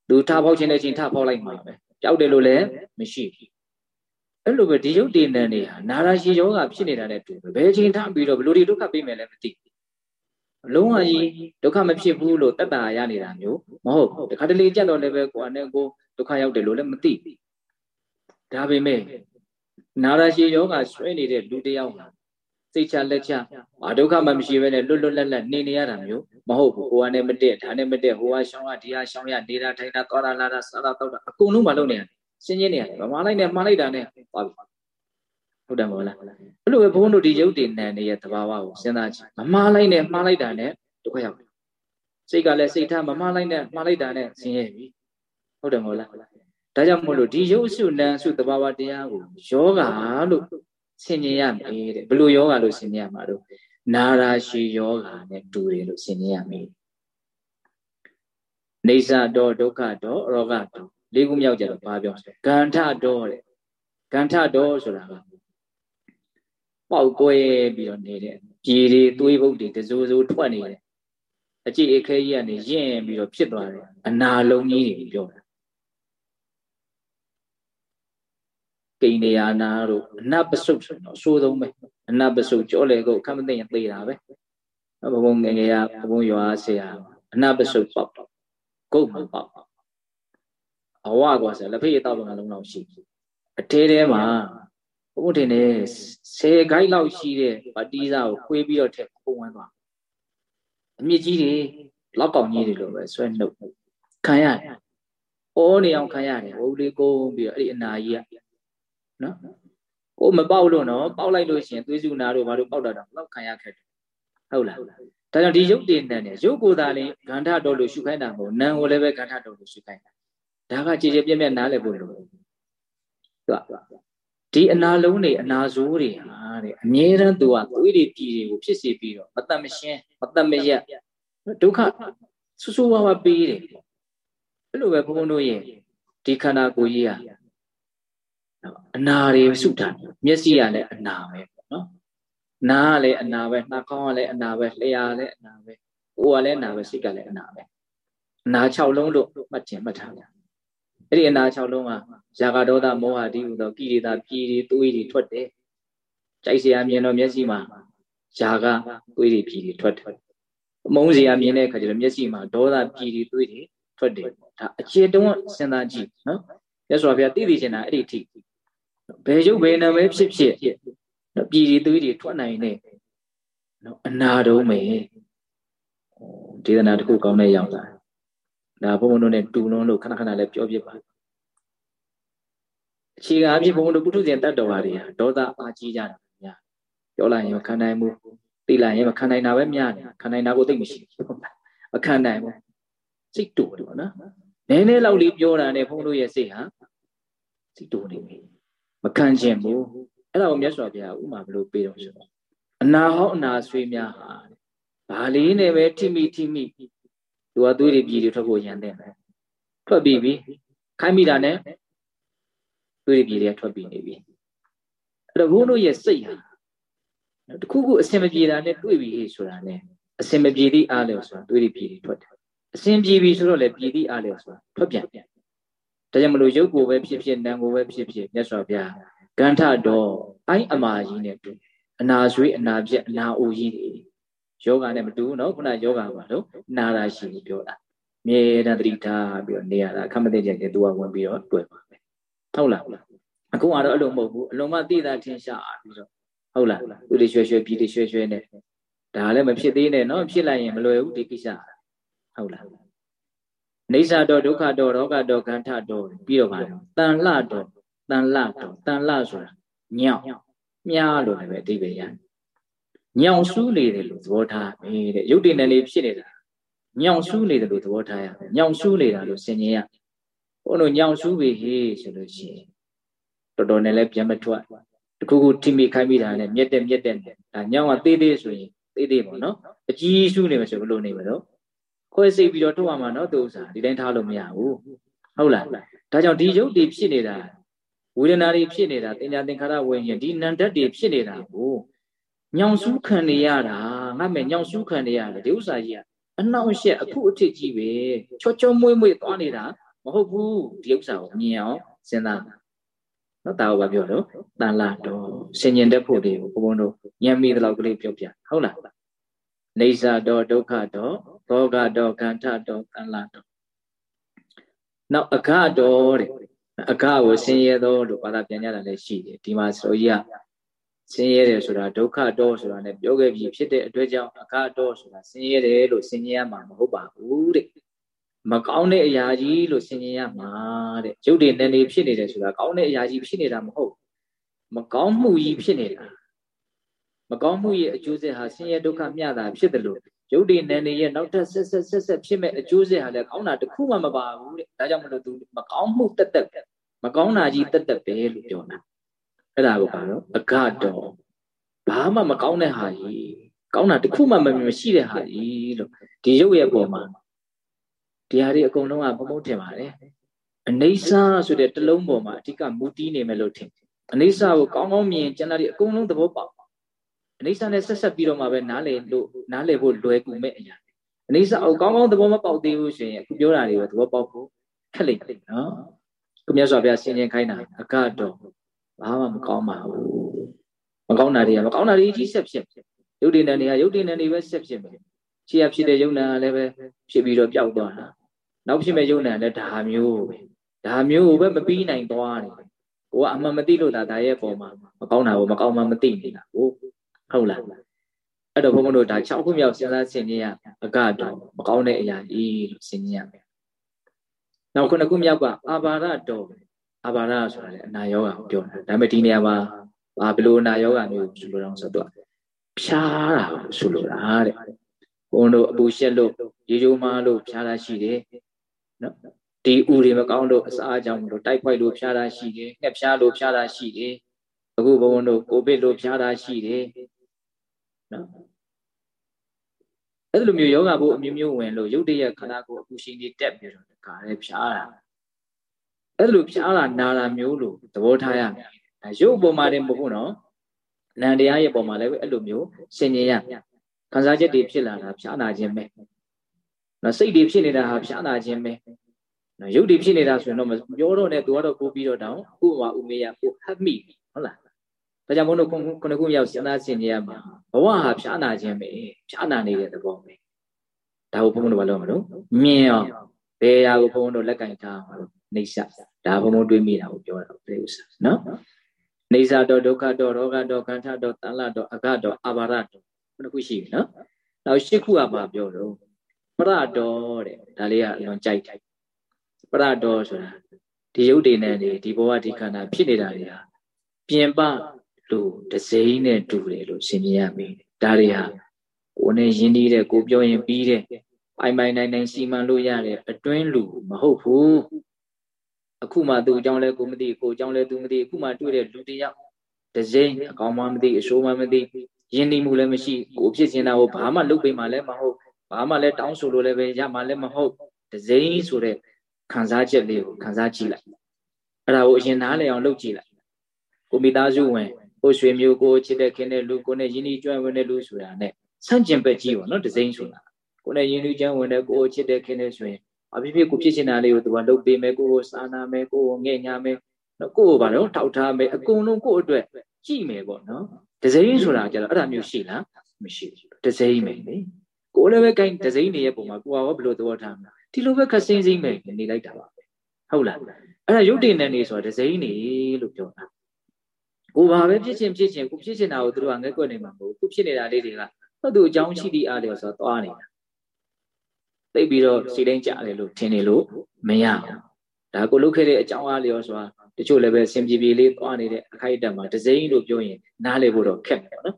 သူထဖောက်ခြင်းတဲ့အချိန်ထဖောက်လိုက်မှာပဲပျောက်တယ်လို့လည်းမရှိဘူးအဲ့လိုပဲဒီရုပ်တည်နေနေဟာနာရာရှိယောဂဖြစ်နေတာနဲ့တူပဲဘယ်ချိန်ထပြီးတော့ဘယ်လိုဒီဒုက္ခပေးမယ်လဲမသိ လုံးဝကြီးဒုက္ခမဖြစ်ဘူးလို့တတ်တာရနေတာမျိုးမဟုတ်တခါတလေကြက်တော့လည်းပဲကိုယ်နဲ့ကိုဒုက္ခရောက်တယ်လို့လည်းမသိဒါပေမဲ့နာရာရှိယောဂဆွဲနေတဲ့လူတယောက်ဟာစိတ်ချလက်ချဘာဒုက္ခမှမရှိဘဲနဲ့လွတ်လွတ်လပ်လပ်နေနေရတာမျိုးမဟုတ်ဘူးဟိုကနဲ့မတက်ဒါနဲ့မတက်ဟိုကရှောင်းရဒီဟာရှောင်းရနေတာထိုင်တာသွားတာလာတာစားတာတောက်တာအကုန်လုံးမလုပ်နေရတယ်ရှင်းချင်းနေရတယ်ဗမာလိုက်နဲ့မှားလိုက်တာနဲ့ပါပြီ ဟုတ်တယ်မဟုတ်လားအဲ့လိုပဲဘုန်းတို့ဒီရုပ်တည်နံနေရဲ့သဘာဝကိုစဉ်းစားကြည့်မမှားလိုက်နဲ့မှားလိုက်တာနဲ့ဒုက္ခရောက်တယ်စိတ်ကလည်းစိတ်ထားမမှားလိုက်နဲ့မှားလိုက်တာနဲ့ဆင်းရဲပြီဟုတ်တယ်မဟုတ်လားဒါကြောင့်မို့လို့ဒီရုပ်စုနံစုသဘာဝတရားကိုယောဂလို့ဆင်ញင်ရမယ်တဲ့ဘယ်လိုယောဂလို့ဆင်ញင်ရမှာတော့နာရာရှိယောဂနဲ့တူတယ်လို့ဆင်ញင်ရမယ်နေသတောဒုက္ခတောရောဂတောလေးခုမြောက်ကြတော့ဘာပြောလဲဂန္ဓတောတဲ့ဂန္ဓတောဆိုတာက ပေါက်ကွဲပြီးတော့နေတဲ့ပြည်တွေသွေးပုတ်တွေတစိုးစိုးထွက်နေတယ်အကြည့်အခဲကြီးကနေရင့်ပြီးတော့ဖြစ်သွားတယ်အနာလုံးကြီးတွေပြောတာကိနေယာနာတို့အနတ်ပစုတ်ဆိုတော့အဆိုးဆုံးပဲအနတ်ပစုတ်ကြောလေကိုခမသိရင်သိတာပဲဘဘုံငယ်ငယ်ကဘဘုံရွာဆရာအနတ်ပစုတ်ပေါက်တော့ကုတ်မှပေါက်အဝကွာဆိုလက်ဖေးတောက်လုံးလုံးလောက်ရှိအထဲထဲမှာ ဘုံတင်နေ10ခိုက်လောက်ရှိတဲ့ဗတိစာကိုခွေးပြီးတော့ထက်ခုံဝန်းသွားအမြင့်ကြီးတွေလောက်ကောင်ကြီးတွေလိုပဲဆွဲနှုတ်ခံရတယ်။အောနေအောင်ခံရတယ်။ဝုလေးကုန်းပြီးတော့အဲ့ဒီအနာကြီးကနော်ကိုမပေါက်လို့နော်ပေါက်လိုက်လို့ရှိရင်သွေးစုနာတို့ဘာလို့ပေါက်တာတော့လောက်ခံရခဲ့တယ်ဟုတ်လားဒါကြောင့်ဒီရုပ်တည်နံနဲ့ရုပ်ကိုယ်သာလေးဂန္ဓတော်လို့ရှုခိုင်းတာမဟုတ်နံကိုလည်းပဲဂန္ဓတော်လို့ရှုခိုင်းတာဒါကကြည်ကြည်ပြည့်ပြည့်နားလည်ဖို့လိုသူက ဒီအနာလုံးတွေအနာဆိုးတွေဟာတဲ့အမြဲတမ်းသူကသွေးတွေပြည်တွေကိုဖြစ်စေပြီးတော့မတတ်မရှင်းမတတ်မရက်ဒုက္ခဆူဆူဝါးဝါပေးတယ်အဲ့လိုပဲဘုန်းဘုန်းတို့ရဲ့ဒီခန္ဓာကိုယ်ကြီးကအနာတွေစုတာမျက်စိကလည်းအနာပဲပေါ့နော်နားကလည်းအနာပဲနှာခေါင်းကလည်းအနာပဲလျှာလည်းအနာပဲကိုယ်ကလည်းအနာပဲစိတ်ကလည်းအနာပဲအနာ6လုံးလို့မှတ်တင်မှတ်ထားကြ အဲ့ဒီအနာ၆လုံးကရာဂဒေါသမောဟတိဟူသောကိလေသာပြည်တွေတွေးတွေထွက်တယ်။ကြိုက်စရာမြင်တော့မျက်စိမှာရာဂတွေးတွေပြည်တွေထွက်တယ်။မုန်းစရာမြင်တဲ့အခါကျတော့မျက်စိမှာဒေါသပြည်တွေတွေးတွေထွက်တယ်။ဒါအခြေတုံးစဉ်းစားကြည့်နော်။ရသော်ဘုရားသိသိချင်တာအဲ့ဒီအထိဘယ်ရုပ်ဘယ်နာမည်ဖြစ်ဖြစ်ပြည်တွေတွေးတွေထွက်နိုင်တဲ့နော်အနာတုံးမယ်ဒေသနာတစ်ခုကောင်းတဲ့ရောက်တာ။ ဒါဘုံဘုံတို့ ਨੇ တူလုံးလို့ခဏခဏလည်းပြောပြပါအခြေခံအဖြစ်ဘုံဘုံတို့ပုထုဇဉ်တတ်တော်ပါတွေဟာဒေါသအာကြီးကြတာများပြောလိုက်ရင်ခံနိုင်မှုသိလိုက်ရင်မခံနိုင်တာပဲများတယ်ခံနိုင်တာကိုသိမရှိဘူးမခံနိုင်ဘူးစိတ်တူတယ်ပေါ့နော်နည်းနည်းလောက်လေးပြောတာနဲ့ဘုံတို့ရဲ့စိတ်ဟာစိတ်တူနေပြီမခံခြင်းဘူးအဲ့ဒါကိုမြတ်စွာဘုရားဥမာဘယ်လိုပေးတော့ဆိုတော့အနာဟောင်းအနာဆွေးများဟာဘာလေးနဲ့ပဲထိမိထိမိ သူကသွေးတွေပြည်တွေထွက်ဖို့ရန်တဲ့မယ်ထွက်ပြီးပြီခိုင်းမိတာနဲ့သွေးတွေပြည်တွေထွက်ပြီးနေပြီအဲ့တော့ဘုန်းတို့ရဲ့စိတ်ဟာတခုခုအစင်မပြေတာနဲ့တွေ့ပြီဆိုတာနဲ့အစင်မပြေသည့်အားလျော်ဆိုတာသွေးတွေပြည်တွေထွက်တယ်အစင်ပြေပြီဆိုတော့လေပြည်သည့်အားလျော်ဆိုတာထွက်ပြန်ပြန်ဒါကြောင့်မလို့ရုပ်ကိုပဲဖြစ်ဖြစ်နာမ်ကိုပဲဖြစ်ဖြစ်မြတ်စွာဘုရားကန္ထတော်အိုင်းအမာကြီးနဲ့တူအနာဆွေးအနာပြက်အနာအိုကြီးတွေ ယောဂနဲ့မတူဘူးเนาะခုနယောဂပါလို့နာရာရှိကိုပြောတာမြေတသတိထားပြီးတော့နေရတာအခမသိတဲ့ကျသူကဝင်ပြီးတော့တွေ့ပါမယ်ဟုတ်လားအခုကတော့အဲ့လိုမဟုတ်ဘူးအလုံးမသိတာထင်ရှားပြီးတော့ဟုတ်လားသူတွေရွှဲရွှဲပြီးတွေရွှဲရွှဲနဲ့ဒါလည်းမဖြစ်သေးနဲ့เนาะဖြစ်လိုက်ရင်မလွယ်ဘူးဒီကိစ္စဟုတ်လားနေစာတော့ဒုက္ခတော့ရောဂတော့ခန္ဓာတော့ပြီးတော့ပါတန်လှတော့တန်လှတော့တန်လှဆိုတာညောင်မြားလို့လည်းပဲအဓိပ္ပာယ်ရ ညောင်ဆူးနေတယ်လို့သဘောထားမယ်တဲ့ရုပ်တည်နယ်လေးဖြစ်နေတာညောင်ဆူးနေတယ်လို့သဘောထားရမယ်ညောင်ဆူးနေတာလို့ဆင်ញင်ရဘုန်းတို့ညောင်ဆူးပြီဟေးဆိုလို့ရှိရင်တော်တော်နဲ့လည်းပြန်မထွက်တခုခုထိမိခိုင်းမိတာနဲ့မြက်တဲ့မြက်တဲ့ဒါညောင်ကသေးသေးဆိုရင်သေးသေးပေါ့နော်အကြီးဆူးနေမှာဆိုဘလို့နေမလို့ခွဲစိတ်ပြီးတော့ထုတ်ရမှာနော်သူဥစ္စာဒီတိုင်းထားလို့မရဘူးဟုတ်လားဒါကြောင့်ဒီရုပ်တွေဖြစ်နေတာဝေဒနာတွေဖြစ်နေတာတင်ညာသင်္ခါရဝိညာဉ်ဒီနန္တတွေဖြစ်နေတာကို ညောင်စုခံနေရတာငါမဲ့ညောင်စုခံနေရတယ်ဒီဥစ္စာကြီးကအနှောင့်အယှက်အခုအထစ်ကြီးပဲချောချောမွေ့မွေ့သွားနေတာမဟုတ်ဘူးဒီဥစ္စာကိုမြင်အောင်စဉ်းစားနော်တာဘာပြောတော့တန်လာတော့ဆင်ញင်တတ်ဖို့တွေကိုဘုံဘုံတို့ညံမိတဲ့လောက်ကလေးပြောပြဟုတ်လားနေစာတော့ဒုက္ခတော့ဘောဂတော့ကန္ထတော့တန်လာတော့နောက်အဃတော့တဲ့အဃကိုဆင်းရဲသောလို့ဘာသာပြန်ကြတာလည်းရှိတယ်ဒီမှာဆိုကြီးက ဆင်းရဲတယ်ဆိုတာဒုက္ခတော့ဆိုတာ ਨੇ ပြောခဲ့ပြီးဖြစ်တဲ့အတွက်ကြောင့်အခါတော့ဆိုတာဆင်းရဲတယ်လို့ဆင်ញင်ရမှာမဟုတ်ပါဘူးတဲ့မကောင်းတဲ့အရာကြီးလို့ဆင်ញင်ရမှာတဲ့ရုပ်တည်နေနေဖြစ်နေတယ်ဆိုတာကောင်းတဲ့အရာကြီးဖြစ်နေတာမဟုတ်မကောင်းမှုကြီးဖြစ်နေတာမကောင်းမှုရဲ့အကျိုးဆက်ဟာဆင်းရဲဒုက္ခမျှတာဖြစ်တယ်လို့ရုပ်တည်နေနေရဲ့နောက်ထပ်ဆက်ဆက်ဆက်ဆက်ဖြစ်မဲ့အကျိုးဆက်ဟာလည်းကောင်းတာတစ်ခုမှမပါဘူးတဲ့ဒါကြောင့်မလို့သူမကောင်းမှုတက်တက်မကောင်းတာကြီးတက်တက်ပဲလို့ပြောတာ အဲ့ဒါကိုပါတော့အကတော့ဘာမှမကောင်းတဲ့ဟာကြီးကောင်းတာတစ်ခုမှမရှိတဲ့ဟာကြီးလို့ဒီရုပ်ရဲ့ပုံမှာတရားတွေအကုန်လုံးကဘုံဘုံထင်ပါတယ်အနေဆာဆိုတဲ့တလုံးပေါ်မှာအဓိကမူတည်နေမယ်လို့ထင်အနေဆာကိုကောင်းကောင်းမြင်ကျန်တာတွေအကုန်လုံးသဘောပေါက်အနေဆာနဲ့ဆက်ဆက်ပြီးတော့မှပဲနားလည်လို့နားလည်ဖို့လွယ်ကူမဲ့အရာအနေဆာကိုကောင်းကောင်းသဘောမပေါက်သေးဘူးဆိုရင်အခုပြောတာတွေပဲသဘောပေါက်ဖို့ခက်လိမ့်မယ်နော်ကိုမြတ်စွာဘုရားဆင်ခြင်ခိုင်းတာအကတော့ ဘာမှမကောင်းပါဘူးမကောင်းတာတွေကမကောင်းတာတွေကြီးဆက်ဖြစ်ရုပ်တည်နေတွေကရုပ်တည်နေတွေပဲဆက်ဖြစ်မယ်ရှေ့ရဖြစ်တဲ့ယုံနာလည်းပဲဖြစ်ပြီးတော့ပျောက်သွားတာနောက်ဖြစ်မဲ့ယုံနာလည်းဒါမျိုးပဲဒါမျိုးပဲမပြီးနိုင်သွားတယ်ကိုကအမှန်မသိလို့ဒါဒါရဲ့ပုံမှာမကောင်းတာကိုမကောင်းမှမသိနေတာဟုတ်ဟုတ်လားအဲ့တော့ဘုန်းဘုန်းတို့ဒါ6ခုမြောက်စဉ်းစားဆင်ခြင်ရအကတော့မကောင်းတဲ့အရာကြီးလို့ဆင်ခြင်ရမယ်နောက်ခုနှစ်ခုမြောက်ကအာဘာရတော် အာဘာရဆိုတာလေအနာယောဂကိုပြောတာဒါပေမဲ့ဒီနေရာမှာဘာဘယ်လိုအနာယောဂမျိုးဆိုလိုတော့ဆိုတော့ဖြားတာဆိုလိုတာတဲ့ဘုန်းတို့အပူရှက်လို့ရေချိုးမားလို့ဖြားတာရှိတယ်နော်ဒီဥတွေမကောင်းလို့အစားအကြောင်းလို့တိုက်ခွိုက်လို့ဖြားတာရှိတယ်ငှက်ဖြားလို့ဖြားတာရှိတယ်အခုဘုန်းတို့ကိုဗစ်လို့ဖြားတာရှိတယ်နော်အဲ့လိုမျိုးယောဂဘုအမျိုးမျိုးဝင်လို့ရုပ်တရက်ခန္ဓာကိုယ်အပူရှင်တွေတက်ပြီးတော့ဒါလည်းဖြားတာ အဲ့လိုဖြားတာနာတာမျိုးလို့သဘောထားရမယ်ဒါရုပ်ပုံမှာတည်းမဟုတ်ဘူးနော်နန္တရားရဲ့ပုံမှာလည်းအဲ့လိုမျိုးဆင်ញင်ရခံစားချက်တွေဖြစ်လာတာဖြားနာခြင်းပဲနော်စိတ်တွေဖြစ်နေတာဟာဖြားနာခြင်းပဲနော်ရုပ်တွေဖြစ်နေတာဆိုရင်တော့ပြောတော့နဲ့သူကတော့ကိုပြီးတော့တောင်းဥပမာဥမေယကိုဟတ်မိဟုတ်လားဒါကြောင့်မလို့ခုနခုမြောက်စဉ်းစားဆင်ញင်ရမှာဘဝဟာဖြားနာခြင်းပဲဖြားနာနေတဲ့သဘောပဲဒါကိုဘုန်းဘုန်းတို့ဘာလို့မလို့မြင်အောင်ဘယ်ရာကိုဘုန်းဘုန်းတို့လက်ကင်ထားမှာလို့နေဆ ဒါဘုံဘုံတွေးမိတာကိုပြောတာပြိဥစ္စာနော်နေဆတော့ဒုက္ခတော့ရောဂတော့ခန္ဓာတော့တန်လတော့အကတော့အဘာရတော့ခုနှစ်ခုရှိပြီနော်နောက်ရှစ်ခုကပါပြောတော့ပရတော်တဲ့ဒါလေးကအလွန်ကြိုက်တယ်ပရတော်ဆိုတာဒီယုတ်တွေနဲ့ဒီဒီဘဝဒီခန္ဓာဖြစ်နေတာတွေဟာပြင်ပလို့ဒစိမ့်နဲ့တူတယ်လို့ရှင်းပြရမယ်ဒါတွေဟာကိုယ်နဲ့ယဉ်ဤတဲ့ကိုပြောရင်ပြီးတဲ့ပိုင်ပိုင်နိုင်နိုင်စီမံလို့ရတဲ့အတွင်းလူမဟုတ်ဘူး အခုမှသူ့အကြောင်းလဲကိုမသိကိုအကြောင်းလဲသူမသိအခုမှတွေ့တဲ့လူတယောက်တစိမ့်အကောင်မှမသိအဆိုးမှမသိယဉ်နေမှုလည်းမရှိကိုဖြစ်နေတာကိုဘာမှလုပ်ပေးမှလည်းမဟုတ်ဘာမှလည်းတောင်းဆိုလို့လည်းပဲရမှလည်းမဟုတ်တစိမ့်ဆိုတဲ့ခံစားချက်လေးကိုခံစားကြည့်လိုက်အဲ့ဒါကိုအရင်နားလည်အောင်လုပ်ကြည့်လိုက်ကိုမိသားစုဝင်ကိုရွှေမျိုးကိုချစ်တဲ့ခင်တဲ့လူကိုနဲ့ယဉ်ဤကျွမ်းဝင်တဲ့လူဆိုတာ ਨੇ ဆန့်ကျင်ဘက်ကြီးပေါ့နော်တစိမ့်ဆိုတာကိုနဲ့ယဉ်ဤကျွမ်းဝင်တဲ့ကိုချစ်တဲ့ခင်တဲ့ဆိုရင် အဖြစ်ဖြစ်ကိုဖြစ်ချင်တာလေးကိုသူကလုပ်ပေးမယ်ကိုကိုစာနာမယ်ကိုကိုငဲ့ညာမယ်နော်ကိုကိုဘာလို့ထောက်ထားမယ်အကုန်လုံးကိုအတွက်ကြည့်မယ်ပေါ့နော်ဒဇိန်ဆိုတာကြတော့အဲ့ဒါမျိုးရှိလားမရှိဘူးဒဇိန်မယ်လေကိုလည်းပဲကိုင်းဒဇိန်နေရဲ့ပုံမှာကိုကရောဘယ်လိုသဘောထားမလဲဒီလိုပဲခက်စင်းစင်းပဲနေလိုက်တာပါပဲဟုတ်လားအဲ့ဒါရုပ်တင်နေနေဆိုတာဒဇိန်နေလို့ပြောတာကိုဘာပဲဖြစ်ချင်းဖြစ်ချင်းကိုဖြစ်ချင်တာကိုသူတို့ကငဲ့ကွက်နေမှာမဟုတ်ဘူးဖြစ်နေတာလေးတွေကဟုတ်သူအကြောင်းရှိသည့်အားလျော်ဆိုတော့သွားနေတာ သိပြီးတော့စီတိုင်းကြတယ်လို့ထင်နေလို့မရဘူးဒါကိုလုတ်ခဲ့တဲ့အကြောင်းအားလျော်ဆိုတာတချို့လည်းပဲစင်ပြေပြေလေးသွားနေတဲ့အခိုက်အတန့်မှာဒဇိန်လို့ပြောရင်နားလည်ဖို့တော့ခက်တယ်နော်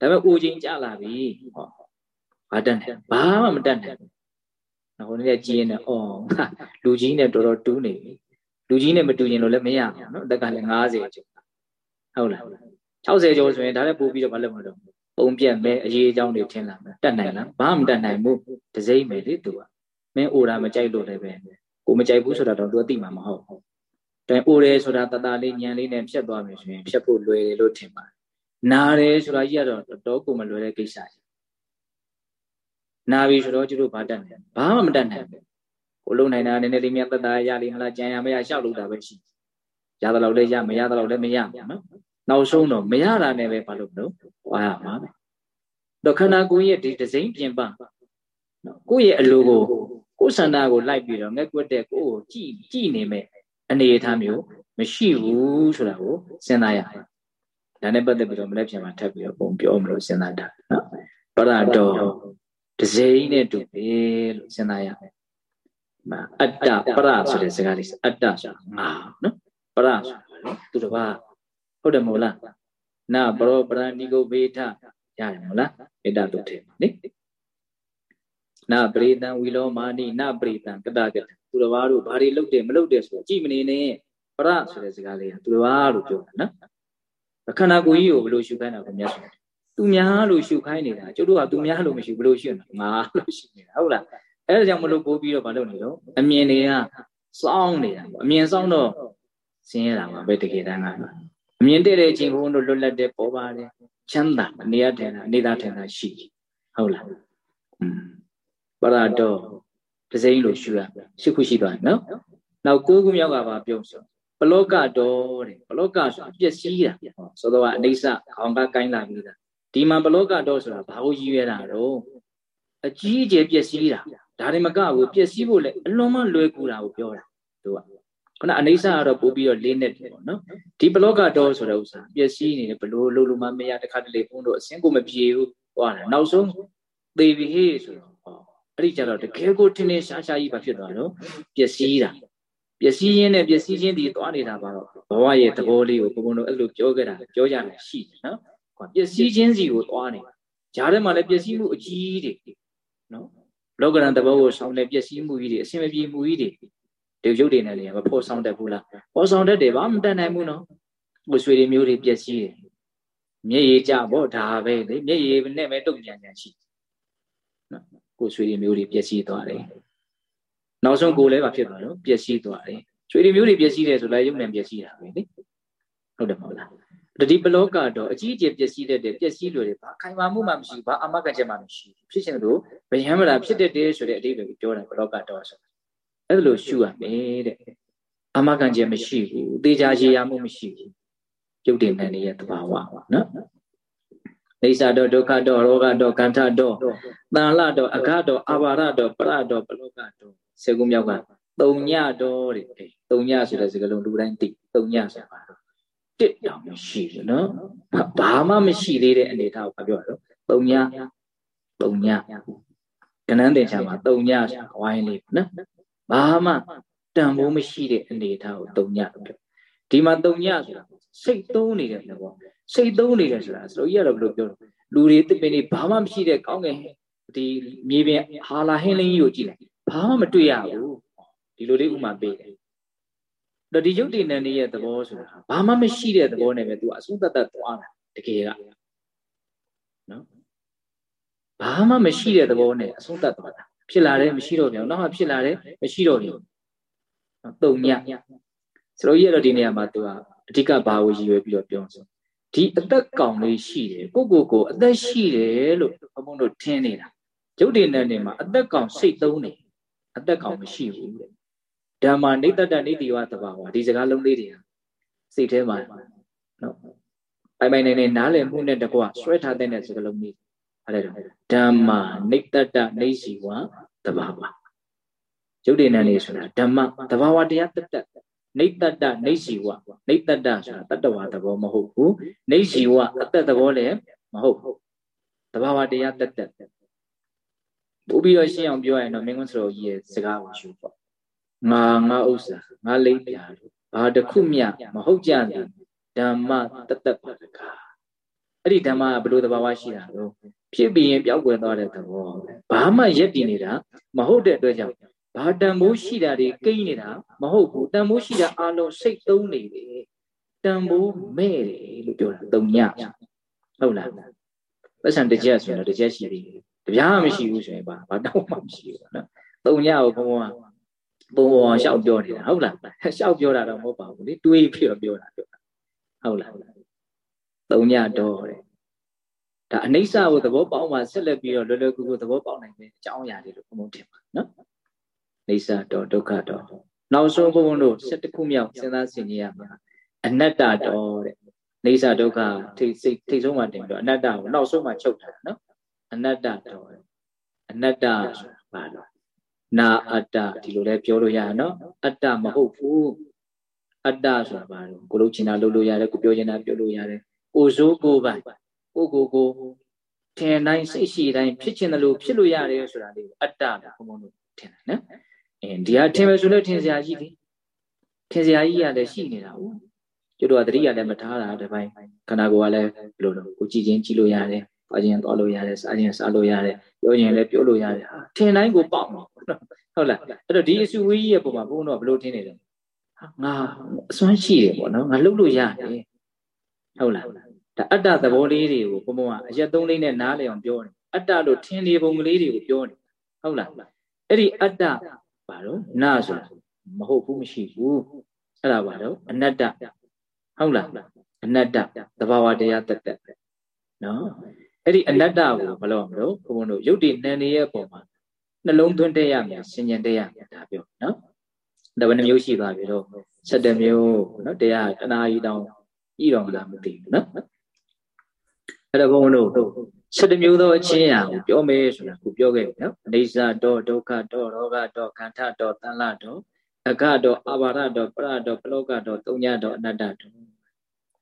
ဒါပေမဲ့အိုချင်းကြလာပြီဟောဘာတတ်တယ်ဘာမှမတတ်နိုင်ဘူးဟိုနေ့ကြည်ရင်အော်လူကြီးနဲ့တော်တော်တူးနေပြီလူကြီးနဲ့မတူရင်လို့လည်းမရဘူးနော်အသက်ကလည်း90ကျော်ဟုတ်လား60ကျော်ဆိုရင်ဒါလည်းပို့ပြီးတော့မလုပ်မလို့ ပုံပြက်မဲအရေးအကြောင်းတွေထင်လာမယ်တတ်နိုင်လားဘာမှမတတ်နိုင်ဘူးဒစိမ့်မယ်လေသူကမင်းအိုတာမကြိုက်လို့လည်းပဲကိုမကြိုက်ဘူးဆိုတာတော့သူအသိမှာမဟုတ်ဘူးတိုင်အိုတယ်ဆိုတာတတလေးညံလေးနဲ့ဖြတ်သွားမယ်ဆိုရင်ဖြတ်ဖို့လွယ်တယ်လို့ထင်ပါတယ်နာတယ်ဆိုတာကြီးကတော့တော့ကိုမလွယ်တဲ့ကိစ္စကြီးနာပြီဆိုတော့ကျတို့ဘာတတ်နိုင်ဘာမှမတတ်နိုင်ဘူးကိုလုံနိုင်တာနည်းနည်းလေးမြတ်တတရလိမလားကြံရမရရှောက်လို့တာပဲရှိရသလောက်လည်းရမရသလောက်လည်းမရဘူးနော်နောက်ဆုံးတော့မရတာနဲ့ပဲဘာလို့မလို့ ဝါရမှာပဲတော့ခန္ဓာကိုယ်ရဲ့ဒီဒစိမ့်ပြင်ပနော်ကိုယ့်ရဲ့အလိုကိုကိုယ်ဆန္ဒကိုလိုက်ပြီးတော့ငက်ကွက်တဲ့ကိုယ်ကိုကြည်ကြည်နေမဲ့အနေအထားမျိုးမရှိဘူးဆိုတာကိုစဉ်းစားရဒါနဲ့ပတ်သက်ပြီးတော့မနေ့ပြန်မှာထပ်ပြီးတော့ပုံပြောမလို့စဉ်းစားတာနော်ပရတော်တစိမ့်နဲ့တူပဲလို့စဉ်းစားရမယ်အတ္တပရဆိုတဲ့စကားလေးအတ္တဆိုတာငါနော်ပရဆိုတာလေသူတစ်ပါးဟုတ်တယ်မဟုတ်လား နာပရောပရဏိကုဘေထရတယ်မဟုတ်လားမေတ္တာတုတ်ထဲနိနာပရိတံဝီလောမာနိနာပရိတံကတကတသူတစ်ပါးတို့ဘာတွေလုပ်တယ်မလုပ်တယ်ဆိုတော့ကြည်မနေနဲ့ပရဆိုတဲ့စကားလေးကသူတစ်ပါးလို့ပြောတာနော်ခန္ဓာကိုယ်ကြီးကိုဘယ်လိုရှုခိုင်းတာကိုမြတ်စွာသူများလို့ရှုခိုင်းနေတာကျုပ်တို့ကသူများလို့မရှိဘယ်လိုရှုနေတာငါလို့ရှုနေတာဟုတ်လားအဲဒါကြောင့်မလို့ပို့ပြီးတော့မလုပ်နေတော့အမြင်တွေကစောင်းနေတာပေါ့အမြင်စောင်းတော့ဆင်းရဲတာပါပဲတကယ်တမ်းက အမြင်တဲ့တဲ့အချိန်ဘုန်းတို့လွတ်လပ်တဲ့ပေါ်ပါတယ်ချမ်းသာအနေရထင်တာအနေသာထင်တာရှိဟုတ်လားอืมပရတော့တစိမ့်လို့ရှုရရှုခုရှိသွားနော်နောက်ကိုးခုမြောက်ကပါပြုံးဆိုဘလောကတော်တဲ့ဘလောကဆိုတာပျက်စီးတာဆိုတော့အိဋ္ဌခေါင်းကကိုင်းလာပြီလားဒီမှာဘလောကတော်ဆိုတာဘာကိုရည်ရွယ်တာတော့အကြီးအကျယ်ပျက်စီးတာဒါတွေမကဘူးပျက်စီးဖို့လည်းအလွန်မှလွယ်ကူတာကိုပြောတာသူက ခုနအိဋ္ဌကတော့ပို့ပြီးတော့လေးနဲ့တယ်ပေါ့နော်ဒီဘလောကတော်ဆိုတဲ့ဥစ္စာပျက်စီးနေတယ်ဘလို့လုံးလုံးမမရတခါတလေဘုန်းတို့အစင်းကိုမပြေဘူးဟောတာနောက်ဆုံးသေပြီဟေးဆိုတော့ဟောအဲ့ဒီကြတော့တကယ်ကိုထင်းထင်းရှားရှားကြီးပဲဖြစ်သွားတော့ပျက်စီးတာပျက်စီးခြင်းနဲ့ပျက်စီးခြင်းဒီသွားနေတာပါတော့ဘဝရဲ့သဘောလေးကိုဘုံဘုံတို့အဲ့လိုပြောခဲ့တာပြောကြတယ်ရှိတယ်နော်ပျက်စီးခြင်းစီကိုသွားနေဂျားထဲမှာလည်းပျက်စီးမှုအကြီးတွေနော်လောကရန်သဘောကိုဆောင်တဲ့ပျက်စီးမှုကြီးတွေအစင်မပြေမှုကြီးတွေ ဒီရုပ်တွေနဲ့လည်းမဖို့ဆောင်တတ်ဘူးလားဖို့ဆောင်တတ်တယ်ဗာမတတ်နိုင်ဘူးနော်ကိုဆွေတွေမျိုးတွေပျက်စီးတယ်မျက်ရည်ကြပေါ့ဒါပဲလေမျက်ရည်နဲ့ပဲတုတ်ပြန်ပြန်ရှိနော်ကိုဆွေတွေမျိုးတွေပျက်စီးသွားတယ်နောက်ဆုံးကိုလည်းမဖြစ်သွားတော့ပျက်စီးသွားတယ်ချွေတွေမျိုးတွေပျက်စီးတယ်ဆိုလည်းရုပ်နဲ့ပျက်စီးတာပဲလေဟုတ်တယ်မဟုတ်လားတတိပလောကတော့အကြီးအကျယ်ပျက်စီးတတ်တယ်ပျက်စီးလို့တယ်ဘာခိုင်မာမှုမှမရှိဘူးဘာအမကချက်မှမရှိဘူးဖြစ်ရှင်လို့ဗယံမလားဖြစ်တတ်တယ်ဆိုတဲ့အဓိပ္ပာယ်ကိုပြောတာဘလောကတော့ဆို အဲ့လိုရှုရမယ်တဲ့အမကန်ချက်မရှိဘူးသေချာရေရမှုမရှိဘူးပြုတ်တင်တဲ့နေရဲ့သဘာဝနော်နေစာတော့ဒုက္ခတော့ရောဂတော့ကန္ထတော့တန်လတော့အဃတော့အာဘာရတော့ပရတော့ပလောကတော့စေကုမြောက်ကတုံညတော့တဲ့တုံညဆိုတဲ့စကားလုံးလူတိုင်းသိတုံညဆိုတာပါတော့တစ်တောင်မရှိဘူးနော်ဘာမှမရှိသေးတဲ့အနေထားကိုပြောတော့တုံညတုံညကနန်းတင်ချာမှာတုံညဆိုတာဝိုင်းလေးနော် ဘာမှတန်ဖိုးမရှိတဲ့အနေထားကိုတုံညလို့ပြောဒီမှာတုံညဆိုတာစိတ်သုံးနေတယ်ပေါ့စိတ်သုံးနေတယ်ဆိုတာဆိုတော့ကြီးကတော့ဘယ်လိုပြောလဲလူတွေတစ်ပင်တွေဘာမှမရှိတဲ့ကောင်းကင်ဒီမြေပြင်ဟာလာဟင်းလင်းကြီးကိုကြည့်လိုက်ဘာမှမတွေ့ရဘူးဒီလိုလေးဥမာပေးတယ်တော့ဒီယုတ်တိနန္ဒီရဲ့သဘောဆိုတာဘာမှမရှိတဲ့သဘောနဲ့ပဲသူအဆုံးတတ်တတ်သွားတာတကယ်ကနော်ဘာမှမရှိတဲ့သဘောနဲ့အဆုံးတတ်သွားတာ ဖြစ်လာတယ်မရှိတော့ပြန်နောက်မှဖြစ်လာတယ်မရှိတော့ပြန်တုံညဆိုတော့ကြီးရတော့ဒီနေရာမှာသူကအဓိကဘာကိုရည်ရွယ်ပြီးတော့ပြောဆိုဒီအသက်ကောင်လေးရှိတယ်ကိုကိုကိုအသက်ရှိတယ်လို့ဘုံဘုံတို့ထင်နေတာယုတ်တိနန္ဒီမှာအသက်ကောင်စိတ်သုံးနေအသက်ကောင်မရှိဘူးတဲ့ဓမ္မနေတတနေတိဝသဘာဝဒီစကားလုံးလေးတွေစိတ်ထဲမှာနော်ပိုင်ပိုင်နေနေနားလည်မှုနဲ့တကွဆွဲထားတဲ့စကားလုံးလေး အဲ့ဒါဓမ္မနေတတနေစီဝသဘာဝယုတ်တိနန္ဒီဆိုတာဓမ္မသဘာဝတရားတတနေတတနေစီဝနေတတဆိုတာတတ္တဝါသဘောမဟုတ်ဘူးနေစီဝအသက်သဘောလည်းမဟုတ်ဘူးသဘာဝတရားတတပို့ပြီးတော့ရှင်းအောင်ပြောရရင်တော့မင်းကွန်းစတော်ကြီးရဲ့စကားကိုယူပေါ့ငါငါဥစ္စာငါလိမ့်ပြာလို့ဘာတစ်ခုမျှမဟုတ်ကြသည်ဓမ္မတတပါတကား အဲ့ဒီဓမ္မကဘယ်လိုသဘာဝရှိတာလို့ဖြစ်ပြီးရင်ပြောက်ွယ်သွားတဲ့သဘောဘာမှရက်တည်နေတာမဟုတ်တဲ့အတွက်ကြောင့်ဘာတန်ဖိုးရှိတာတွေကိန်းနေတာမဟုတ်ဘူးတန်ဖိုးရှိတာအလုံးစိတ်သုံးနေတယ်တန်ဖိုးမဲ့တယ်လို့ပြောတာတုံညဟုတ်လားပတ်စံတစ်ချက်ဆိုရင်တော့တစ်ချက်ရှိသေးတယ်တပြားမရှိဘူးဆိုရင်ဘာဘာတော့မှမရှိဘူးနော်တုံညကိုဘုံဘုံကဘုံဘုံရှောက်ပြောနေတာဟုတ်လားရှောက်ပြောတာတော့မဟုတ်ပါဘူးလေတွေးပြီးတော့ပြောတာပြောတာဟုတ်လား တုံညတော့တဲ့ဒါအနိစ္စကိုသဘောပေါက်မှဆက်လက်ပြီးတော့လွယ်လွယ်ကူကူသဘောပေါက်နိုင်မယ်အကြောင်းအရာတွေလို့ဘုံဘုံထင်ပါနော်အိဋ္ဌတော့ဒုက္ခတော့နောက်ဆုံးဘုံဘုံတို့7ခုမြောက်စဉ်းစားဆင်ခြင်ရမှာအနတ္တတော့တဲ့အိဋ္ဌဒုက္ခထိစိတ်ထိဆုံးမှတင်ပြီးတော့အနတ္တကိုနောက်ဆုံးမှချုပ်ထားတာနော်အနတ္တတော့အနတ္တဆိုတာဘာလို့နာအတ္တဒီလိုလဲပြောလို့ရရနော်အတ္တမဟုတ်ဘူးအတ္တဆိုတာဘာလို့ကိုလို့ချင်တာလုပ်လို့ရတယ်ကိုပြောချင်တာပြောလို့ရတယ် ကိုစိုးကိုပိုင်ကိုကိုကိုထင်တိုင်းစိတ်ရှိတိုင်းဖြစ်ချင်တယ်လို့ဖြစ်လို့ရတယ်ဆိုတာလေးအတ္တလို့ဘုံဘုံတို့ထင်တယ်နော်အင်းဒီဟာထင်မယ်ဆိုလို့ထင်စရာကြီးလေထင်စရာကြီးကလည်းရှိနေတာဟုတ်ကျွတ်တော့တတိယလည်းမထားတာတပိုင်းခန္ဓာကိုယ်ကလည်းဘယ်လိုလဲကိုကြည့်ချင်းကြည့်လို့ရတယ်။ပါခြင်းသွားလို့ရတယ်စားခြင်းစားလို့ရတယ်ပြောရင်လည်းပြောလို့ရတယ်ဟာထင်တိုင်းကိုပေါက်မှာဟုတ်လားအဲ့တော့ဒီအစုဝေးကြီးရဲ့ပုံမှာဘုန်းတော်ဘယ်လိုထင်နေလဲဟာငါအစွမ်းရှိတယ်ပေါ့နော်ငါလှုပ်လို့ရတယ် ဟုတ်လားဒါအတ္တသဘောလေးတွေကိုဘုံဘုံကအရက်သုံးလေးနဲ့နားလည်အောင်ပြောတယ်အတ္တလို့ထင်နေပုံကလေးတွေကိုပြောတယ်ဟုတ်လားအဲ့ဒီအတ္တဘာလို့နာဆိုတာမဟုတ်ဘူးမရှိဘူးအဲ့ဒါဘာလို့အနတ္တဟုတ်လားအနတ္တသဘာဝတရားတက်တက်နော်အဲ့ဒီအနတ္တကိုမလို့မလို့ဘုံဘုံတို့ယုတ်တိနန်နေရဲ့ပုံမှာနှလုံးသွင်းတဲ့ရမယ်ဆင်ញင်တဲ့ရမယ်ဒါပြောနော်ဒါဘယ်နှမျိုးရှိသွားပြီတော့7မျိုးနော်တရားတဏှာကြီးတောင် ဤတော်မလားမသိဘူးနော်အဲ့တော့ဘုန်းတို့7မျိုးသောအချင်းရာကိုပြောမယ်ဆိုတာကိုပြောခဲ့ပြီနော်အိစ္ဆတောဒုက္ခတောရောဂတောခန္ဓာတောတန်လတောအကတောအဘာရတောပရတောပလောကတောသုံးညတောအနတ္တတော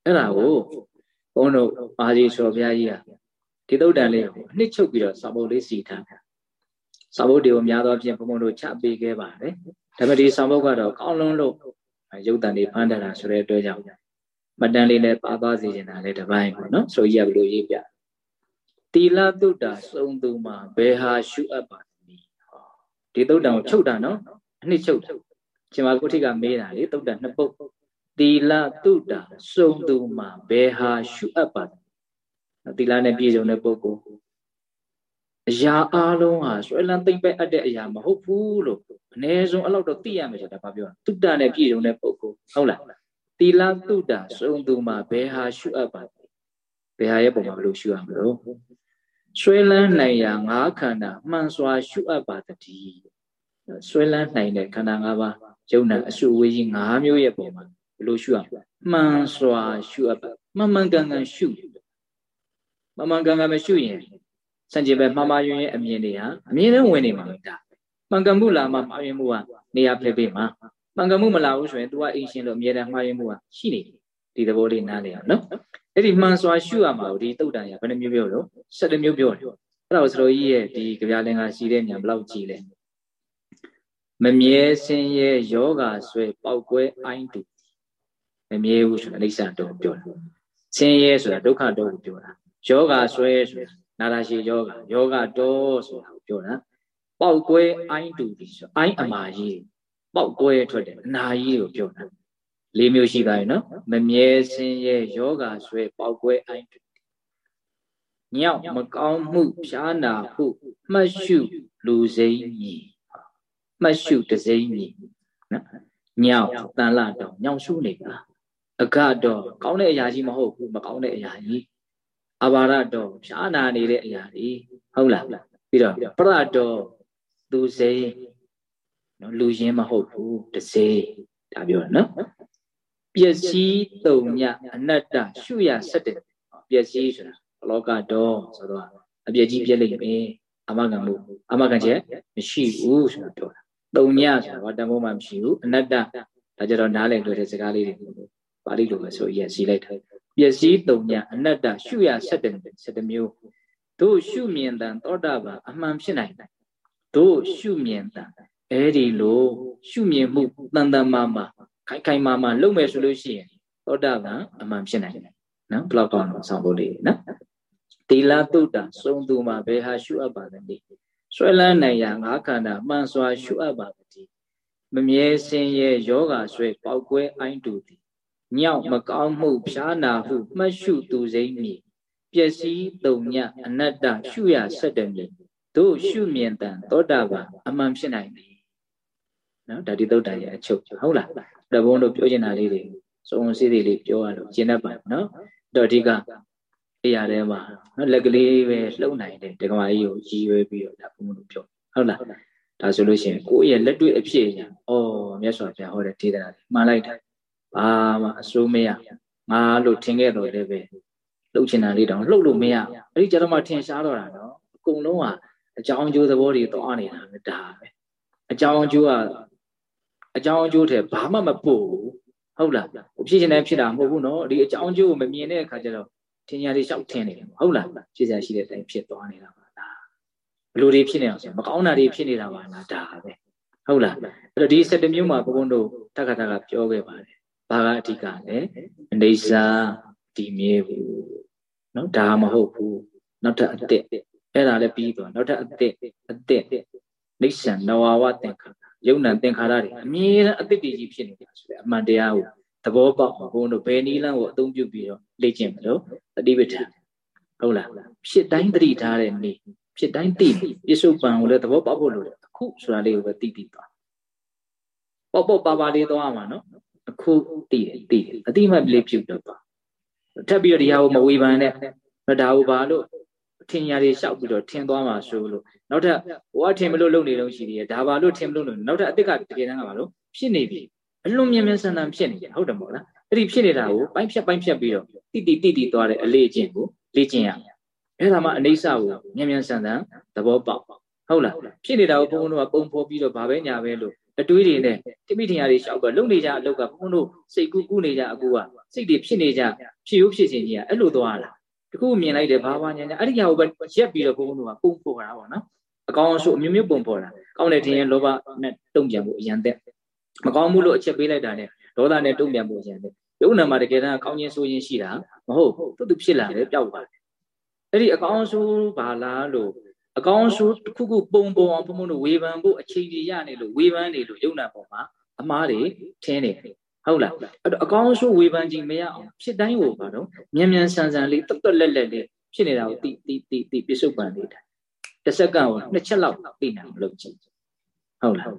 အဲ့ဒါကိုဘုန်းတို့အာဇီဆိုဘုရားကြီးကဒီသုတ်တန်လေးကိုအနှစ်ချုပ်ပြီးတော့စာပုတ်လေးစီထားတာစာပုတ်တွေကိုများသောအားဖြင့်ဘုံဘုံတို့ချပေးခဲ့ပါတယ်ဒါပေမဲ့ဒီစာပုတ်ကတော့ကောင်းလွန်းလို့ရုပ်တန်တွေဖမ်းတတ်တာဆိုတဲ့အတွက်ကြောင့် မတန်လေးနဲ့ပါသွားစေချင်တာလည်းတစ်ပိုင်းပေါ့နော်ဆိုကြီးကဘယ်လိုရေးပြတီလာတုတ္တာစုံသူမှာဘယ်ဟာရှုအပ်ပါသနည်းဒီသုတ်တန်ကိုချုပ်တာနော်အနှစ်ချုပ်ရှင်မကုဋ္ဌိကမေးတာလေသုတ်တန်နှစ်ပုတ်တီလာတုတ္တာစုံသူမှာဘယ်ဟာရှုအပ်ပါသသီလနဲ့ပြည့်စုံတဲ့ပုဂ္ဂိုလ်အရာအလုံးဟာဆွဲလန်းသိမ့်ပဲ့အပ်တဲ့အရာမဟုတ်ဘူးလို့အ ਨੇ ဆုံးအဲ့လောက်တော့သိရမယ်ဆိုတာဘာပြောတုတ္တနဲ့ပြည့်စုံတဲ့ပုဂ္ဂိုလ်ဟုတ်လား သီလတုတ္တစုံသူမှာဘယ်ဟာရှုအပ်ပါလဲဘယ်ဟာရဲ့ပုံမှာဘယ်လိုရှုရမလို့ဆွဲလန်းနိုင်ရာငါးခန္ဓာမှန်စွာရှုအပ်ပါတည်းဆွဲလန်းနိုင်တဲ့ခန္ဓာ၅ပါးယုံနာအစုဝေးကြီး၅မျိုးရဲ့ပုံမှာဘယ်လိုရှုရမလဲမှန်စွာရှုအပ်ပါမှန်မှန်ကန်ကန်ရှုမမှန်ကန်ကန်မရှိရင်စံကြေပဲမှားမှားယွင်းယွင်းအမြင်တွေဟာအမြင်နဲ့ဝင်နေမှာဒါမှန်ကန်မှုလာမှမှားယွင်းမှုကနေရာဖယ်ပေးမှာ မှန်ကန်မှုမလာဘူးဆိုရင် तू ကအိမ်ရှင်လို့အမြဲတမ်းမှားယွင်းမှုကရှိနေဒီသဘောလေးနားလည်အောင်နော်အဲ့ဒီမှန်စွာရှုရမှာဒီတုတ်တန်ရဘယ်နှမျိုးပြောလို့7မျိုးပြောတယ်အဲ့ဒါကိုစတော်ကြီးရဲ့ဒီကြပြလင်္ကာရှိတဲ့ညာဘယ်လောက်ကြည်လဲမမြဲစင်းရဲ့ယောဂဆွဲပေါက်ကွဲအိုင်းတူမမြဲဘူးဆိုတာအိဋ္ဌတော်ပြောတာဆင်းရဲဆိုတာဒုက္ခတော်ကိုပြောတာယောဂဆွဲဆိုတာနာရာရှိယောဂယောဂတော်ဆိုတာကိုပြောတာပေါက်ကွဲအိုင်းတူပြီဆိုအိုင်းအမာကြီး ပေါက်ကွဲထွက်တယ်အနာကြီးကိုပြောတာလေးမျိုးရှိပါရဲ့နော်မမြဲစင်းရဲ့ယောဂဆွဲပေါက်ကွဲအိုင်းတူညောက်မကောင်းမှုဖြားနာဟုမှတ်ရှုလူစိမ့်မြည်မှတ်ရှုတစိမ့်မြည်နော်ညောက်တန်လာတော့ညောင်ရှုနေတာအကတော့ကောင်းတဲ့အရာကြီးမဟုတ်ဘူးမကောင်းတဲ့အရာကြီးအဘာရတော်ဖြားနာနေတဲ့အရာတွေဟုတ်လားပြီးတော့ပရတော်သူစိ နော်လူရင်းမဟုတ်ဘူးတစေဒါပြောတာနော်ပျက်စီးတုံညအနတ္တရှုရဆက်တယ်ပျက်စီးဆိုတာလောကတော်ဆိုတော့အပျက်ကြီးပြက်လိမ့်မယ်အမကန်မှုအမကန်ချက်မရှိဘူးဆိုတာပြောတာတုံညဆိုတာဘာတန်ဖိုးမှမရှိဘူးအနတ္တဒါကြတော့နားလည်လို့တဲ့စကားလေးတွေပါဠိလိုပဲဆိုရင်စီလိုက်တယ်ပျက်စီးတုံညာအနတ္တရှုရဆက်တယ်ဆက်တမျိုးတို့ရှုမြင်တန်သောတာပန်အမှန်ဖြစ်နိုင်တယ်တို့ရှုမြင်တန် အဲဒီလိုရှုမြင်မှုတန်တန်မာမာခိုင်ခိုင်မာမာလုပ်မယ်ဆိုလို့ရှိရင်သောတာပန်အမှန်ဖြစ်နိုင်တယ်နော်ဘလောက်ကောင်းတော့ဆောင်းဖို့လေးနော်တိလတုတ္တစုံသူမှာဘယ်ဟာရှုအပ်ပါလဲဆွဲလန်းနိုင်ရာငါးခန္ဓာမှန်စွာရှုအပ်ပါသည်မမြဲစင်ရဲ့ယောဂဆွဲပေါက်ကွဲအိုင်းတူသည်ညောက်မကောင်းမှုဖြားနာဟုမှတ်ရှုသူစိမ့်မည်ပျက်စီးတုံညအနတ္တရှုရဆက်တယ်မည်တို့ရှုမြင်တန်သောတာပန်အမှန်ဖြစ်နိုင်တယ် နော်ဒါဒီသုတ်တန်ရဲ့အချုပ်ဟုတ်လားတဘုံတို့ပြောချင်တာလေးတွေစုံစည်းတွေလေးပြောရလို့ကျင့်တတ်ပါနော်တော့အဓိကအရာထဲမှာနော်လက်ကလေးပဲလှုပ်နိုင်တယ်ဒကမာကြီးကိုရည်ရွယ်ပြီးတော့ဒါဘုံတို့ပြောဟုတ်လားဒါဆိုလို့ရှိရင်ကိုယ့်ရဲ့လက်တွေ့အဖြစ်ညာဩမြတ်စွာဘုရားဟောတဲ့ဒေသနာတွေမှန်လိုက်တယ်ဘာမှအစိုးမရငါလို့ထင်ခဲ့တော့လည်းပဲလှုပ်ချင်တာလေးတောင်လှုပ်လို့မရအဲ့ဒီကြတော့မှထင်ရှားတော့တာနော်အကုန်လုံးကအကြောင်းအကျိုးသဘောတွေသွားနေတာပဲဒါပဲအကြောင်းအကျိုးက အကြောင်းအကျိုးထဲဘာမှမပို့ဘူးဟုတ်လားဖြစ်ချင်တယ်ဖြစ်တာမဟုတ်ဘူးနော်ဒီအကြောင်းအကျိုးကိုမမြင်တဲ့အခါကျတော့ထင်ညာတွေရှောက်ထင်နေတယ်ဟုတ်လားဖြစ်စရာရှိတဲ့အတိုင်းဖြစ်သွားနေတာပါလားဘလို့တွေဖြစ်နေအောင်ဆိုမကောင်းတာတွေဖြစ်နေတာပါလားဒါပဲဟုတ်လားအဲ့တော့ဒီ7မျိုးမှာဘုန်းဘုန်းတို့တက္ကသကပြောခဲ့ပါတယ်ဘာကအဓိကလဲအနေစာဒီမြဲဘူးနော်ဒါမဟုတ်ဘူးနောက်ထပ်အစ်စ်အဲ့ဒါလည်းပြီးသွားနောက်ထပ်အစ်စ်အစ်စ်နိစ္စံနဝဝသင်္ခါရ ယုံ nant သင်္ခါရတွေအမြဲတမ်းအစ်စ်တည်ကြီးဖြစ်နေတာဆိုတဲ့အမှန်တရားကိုသဘောပေါက်ဘုန်းတို့ဘယ်နည်းလမ်းကိုအသုံးပြုပြီးတော့လေ့ကျင့်မလို့တတိပဋ္ဌာန်ဟုတ်လားဖြစ်တိုင်းတတိထားတဲ့နေ့ဖြစ်တိုင်းသိပြစ္ဆုတ်ပံကိုလည်းသဘောပေါက်ဖို့လိုတယ်အခုဆိုတာလေးကိုပဲသိပြီးသွားပေါ့ပေါ့ပါပါလေးသွားမှာနော်အခုသိတယ်သိတယ်အတိမတ်လေးပြုတ်တော့သွားထပ်ပြီးတော့ဒီဟာကိုမဝေဖန်နဲ့ဒါကိုဘာလို့ ထင်ညာတွေရှောက်ပြီးတော့ထင်သွားမှာဆိုလို့နောက်ထပ်ဟိုကထင်မလို့လုံနေလုံးရှိသေးတယ်ဒါဘာလို့ထင်မလို့လို့နောက်ထပ်အစ်စ်ကတကယ်တမ်းကဘာလို့ဖြစ်နေပြီအလွန်မြင်မြန်ဆန်ဆန်ဖြစ်နေတယ်ဟုတ်တယ်မို့လားအဲ့ဒီဖြစ်နေတာကိုပိုင်းဖြတ်ပိုင်းဖြတ်ပြီးတော့တိတိတိတိသွားတဲ့အလေးအကျင့်ကိုလေ့ကျင့်ရမယ်အဲ့ဒါမှအနေဆာကိုမြန်မြန်ဆန်ဆန်သဘောပေါက်ဟုတ်လားဖြစ်နေတာကိုဘုန်းဘုန်းတို့ကပုံဖော်ပြီးတော့ဘာပဲညာပဲလို့အတွေးတွေနဲ့တိမိထင်ရတွေရှောက်တော့လုံနေကြအလောက်ကဘုန်းတို့စိတ်ကူးကူးနေကြအကူကစိတ်တွေဖြစ်နေကြဖြစ်ရုပ်ဖြစ်စဉ်ကြီးကအဲ့လိုသွားတာတ ခုမြင်လိုက်တယ်ဘာဘာညာညာအဲ့ဒီဟာကိုပဲရက်ပြီးတော့ဘုန်းဘုန်းတို့ကပုံဖော်တာပေါ့နော်အကောင်အဆိုးအမျိုးမျိုးပုံဖော်တာကောင်းတယ်ထင်ရင်လောဘနဲ့တုံ့ပြန်ဖို့အရန်သက်မကောင်းဘူးလို့အချက်ပေးလိုက်တာနဲ့ဒေါသနဲ့တုံ့ပြန်ဖို့အရန်သက်ယုံနာမှာတကယ်တမ်းကောင်းခြင်းဆိုးခြင်းရှိတာမဟုတ်သူ့သူဖြစ်လာတယ်ပျောက်သွားတယ်အဲ့ဒီအကောင်အဆိုးဘာလားလို့အကောင်ဆိုးတစ်ခုခုပုံပုံအောင်ဘုံဘုံတို့ဝေဖန်ဖို့အချိန်ကြီးရနေလို့ဝေဖန်နေလို့ယုံနာပေါ်မှာအမားတွေထင်းနေတယ် ဟုတ်လားအဲ့တော့အကောင်ဆိုးဝေဖန်ခြင်းမရအောင်ဖြစ်တိုင်းကိုပါတော့မြန်မြန်ဆန်ဆန်လေးတွတ်တွတ်လက်လက်လေးဖြစ်နေတာကိုတိတိတိတိပြစ္ဆုတ်ပန်လေးတာတစ်စက္ကန့်ကိုနှစ်ချက်လောက်သိနိုင်အောင်လုပ်ကြည့်ဟုတ်လား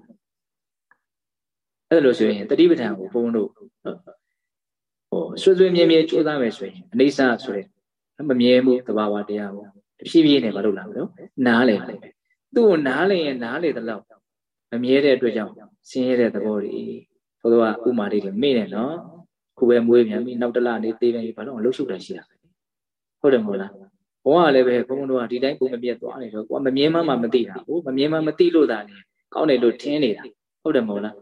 အဲ့လိုဆိုရင်တတိပဋ္ဌာန်ကိုဘုန်းတို့ဟိုဆွေဆွေမြဲမြဲကြိုးစားမယ်ဆိုရင်အနေဆာဆိုတဲ့မမြဲမှုသဘာဝတရားကိုတဖြည်းဖြည်းနဲ့မလုပ်လာဘူးနော်နားလည်လိုက်သူ့ကိုနားလည်ရင်နားလည်သလောက်မမြဲတဲ့အတွက်ကြောင့်ဆင်းရဲတဲ့သဘောတွေ ဘုရားဥမာလေးတွေမေ့တယ်နော်ခုပဲမွေးပြန်ပြီနောက်တလနေသေးပြန်ပြီဘာလို့လှုပ်ရှုပ်တာရှိတာဟုတ်တယ်မဟုတ်လားဘဝကလည်းပဲဘုန်းဘုန်းတို့ကဒီတိုင်းပုံမပြတ်သွားနေတော့ကိုကမမြဲမှမမသိတာဟုတ်မမြဲမှမသိလို့သာနေကောင်းတယ်လို့ထင်နေတာဟုတ်တယ်မဟုတ်လား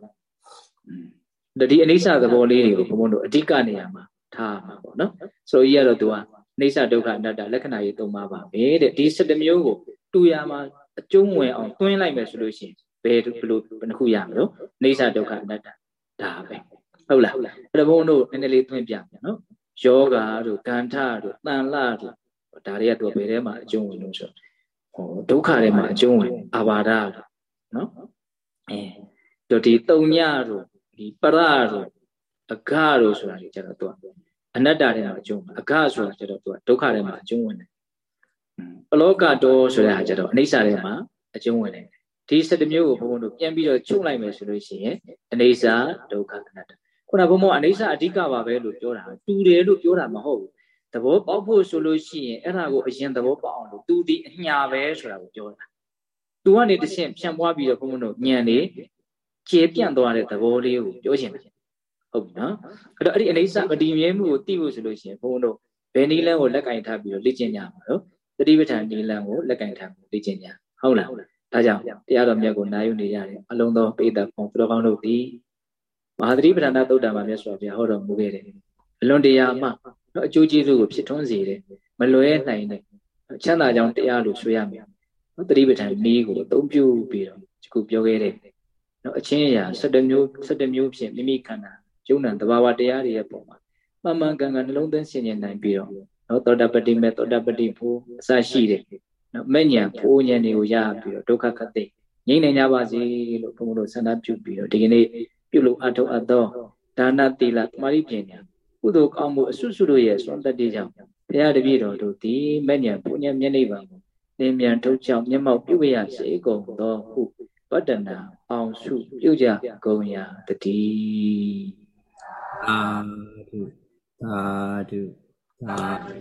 ဒီအနိစ္စသဘောလေးတွေကိုဘုန်းဘုန်းတို့အဓိကနေရာမှာထားမှာပေါ့နော်ဆိုကြီးကတော့သူကအိဋ္ဌဒုက္ခအနတ္တလက္ခဏာရေးသုံးပါပါပဲတဲ့ဒီ7မျိုးကိုတူရမှာအကျုံးဝင်အောင်တွင်းလိုက်မယ်ဆိုလို့ရှိရင်ဘယ်ဘယ်လိုဘယ်နှခုရမလို့အိဋ္ဌဒုက္ခအနတ္တ ဒါပဲဟုတ်လားအဲ့ဒါဘုန်းတို့နည်းနည်းလေးတွင်းပြမယ်နော်ယောဂါတို့ကန္ထတို့တန်လတို့ဒါတွေကသူဘယ်ထဲမှာအကျုံးဝင်လို့ဆိုဟောဒုက္ခထဲမှာအကျုံးဝင်အာဘာဒတို့နော်အဲတို့ဒီတုံညတို့ဒီပရတို့အဂတို့ဆိုတာတွေကျတော့သူကအနတ္တထဲမှာအကျုံးအဂဆိုတာကျတော့သူကဒုက္ခထဲမှာအကျုံးဝင်တယ်ပလောကတောဆိုတဲ့ဟာကျတော့အနိစ္စထဲမှာအကျုံးဝင်တယ် ဒီ7မျိုးကိုဘုံဘုံတို့ပြန်ပြီးတော့ချုပ်လိုက်မယ်ဆိုလို့ရှိရင်အနိစ္စဒုက္ခအနတ္တခုနဘုံဘုံအနိစ္စအဓိကပါပဲလို့ပြောတာတူတယ်လို့ပြောတာမဟုတ်ဘူးသဘောပေါက်ဖို့ဆိုလို့ရှိရင်အဲ့ဒါကိုအရင်သဘောပေါက်အောင်လို့သူဒီအညာပဲဆိုတာကိုပြောတာသူကနေတဆင့်ဖြန့်ပွားပြီးတော့ဘုံဘုံတို့ညံနေကျေပြန့်သွားတဲ့သဘောလေးကိုပြောချင်တယ်ဟုတ်ပြီနော်အဲ့တော့အဲ့ဒီအနေဆမတည်မြဲမှုကိုသိဖို့ဆိုလို့ရှိရင်ဘုန်းတို့ဘယ်နည်းလမ်းကိုလက်ကင်ထားပြီးတော့လေ့ကျင့်ကြမှာနော်တတိပဋ္ဌာန်နည်းလမ်းကိုလက်ကင်ထားပြီးလေ့ကျင့်ကြဟုတ်လား ဒါကြောင့်တရားတော်မြတ်ကိုနာယူနေရတယ်အလုံးသောပိဋကဘုံသူတော်ကောင်းတို့သည်မဟာသတိပဋ္ဌာန်သုတ်တံမှာမြတ်စွာဘုရားဟောတော်မူခဲ့တယ်အလွန်တရာမှနော်အကျိုးကျေးဇူးကိုဖြစ်ထွန်းစေတယ်မလွဲနိုင်တဲ့ချမ်းသာကြောင်းတရားလို့ဆိုရမယ်နော်တတိပဋ္ဌာန်နည်းကိုအသုံးပြုပြီးတော့ဒီခုပြောခဲ့တယ်နော်အချင်းအရာ17မျိုး17မျိုးဖြင့်မိမိခန္ဓာယုံနံတဘာဝတရားတွေရဲ့ပုံမှာမှန်မှန်ကန်ကန်နှလုံးသွင်းဆင်ခြင်နိုင်ပြီးတော့နော်သောတာပတိမေသောတာပတိဖို့အစရှိတယ် နော်မဲ့ညာဖို့ဉာဏ်တွေကိုရပြီးတော့ဒုက္ခခတိငြိမ့်နိုင်ကြပါစေလို့ဘုန်းဘုန်းတို့ဆန္ဒပြုပြီးတော့ဒီကနေ့ပြုလို့အထောက်အသောဒါနသီလသမာဓိပညာကုသိုလ်ကောင်းမှုအစွတ်စွတ်တို့ရဲ့စွမ်းတတ်တဲ့ကြောင့်ဘုရားတပည့်တော်တို့ဒီမဲ့ညာဖို့ဉာဏ်မျက်နှိပ်ပါကိုသင်မြန်ထုတ်ချောင်းမျက်မှောက်ပြုရစေကုန်သောဟုပတ္တနာအောင်စုပြုကြကုန်ရာတည်းသာဓုသာဓုသာဓု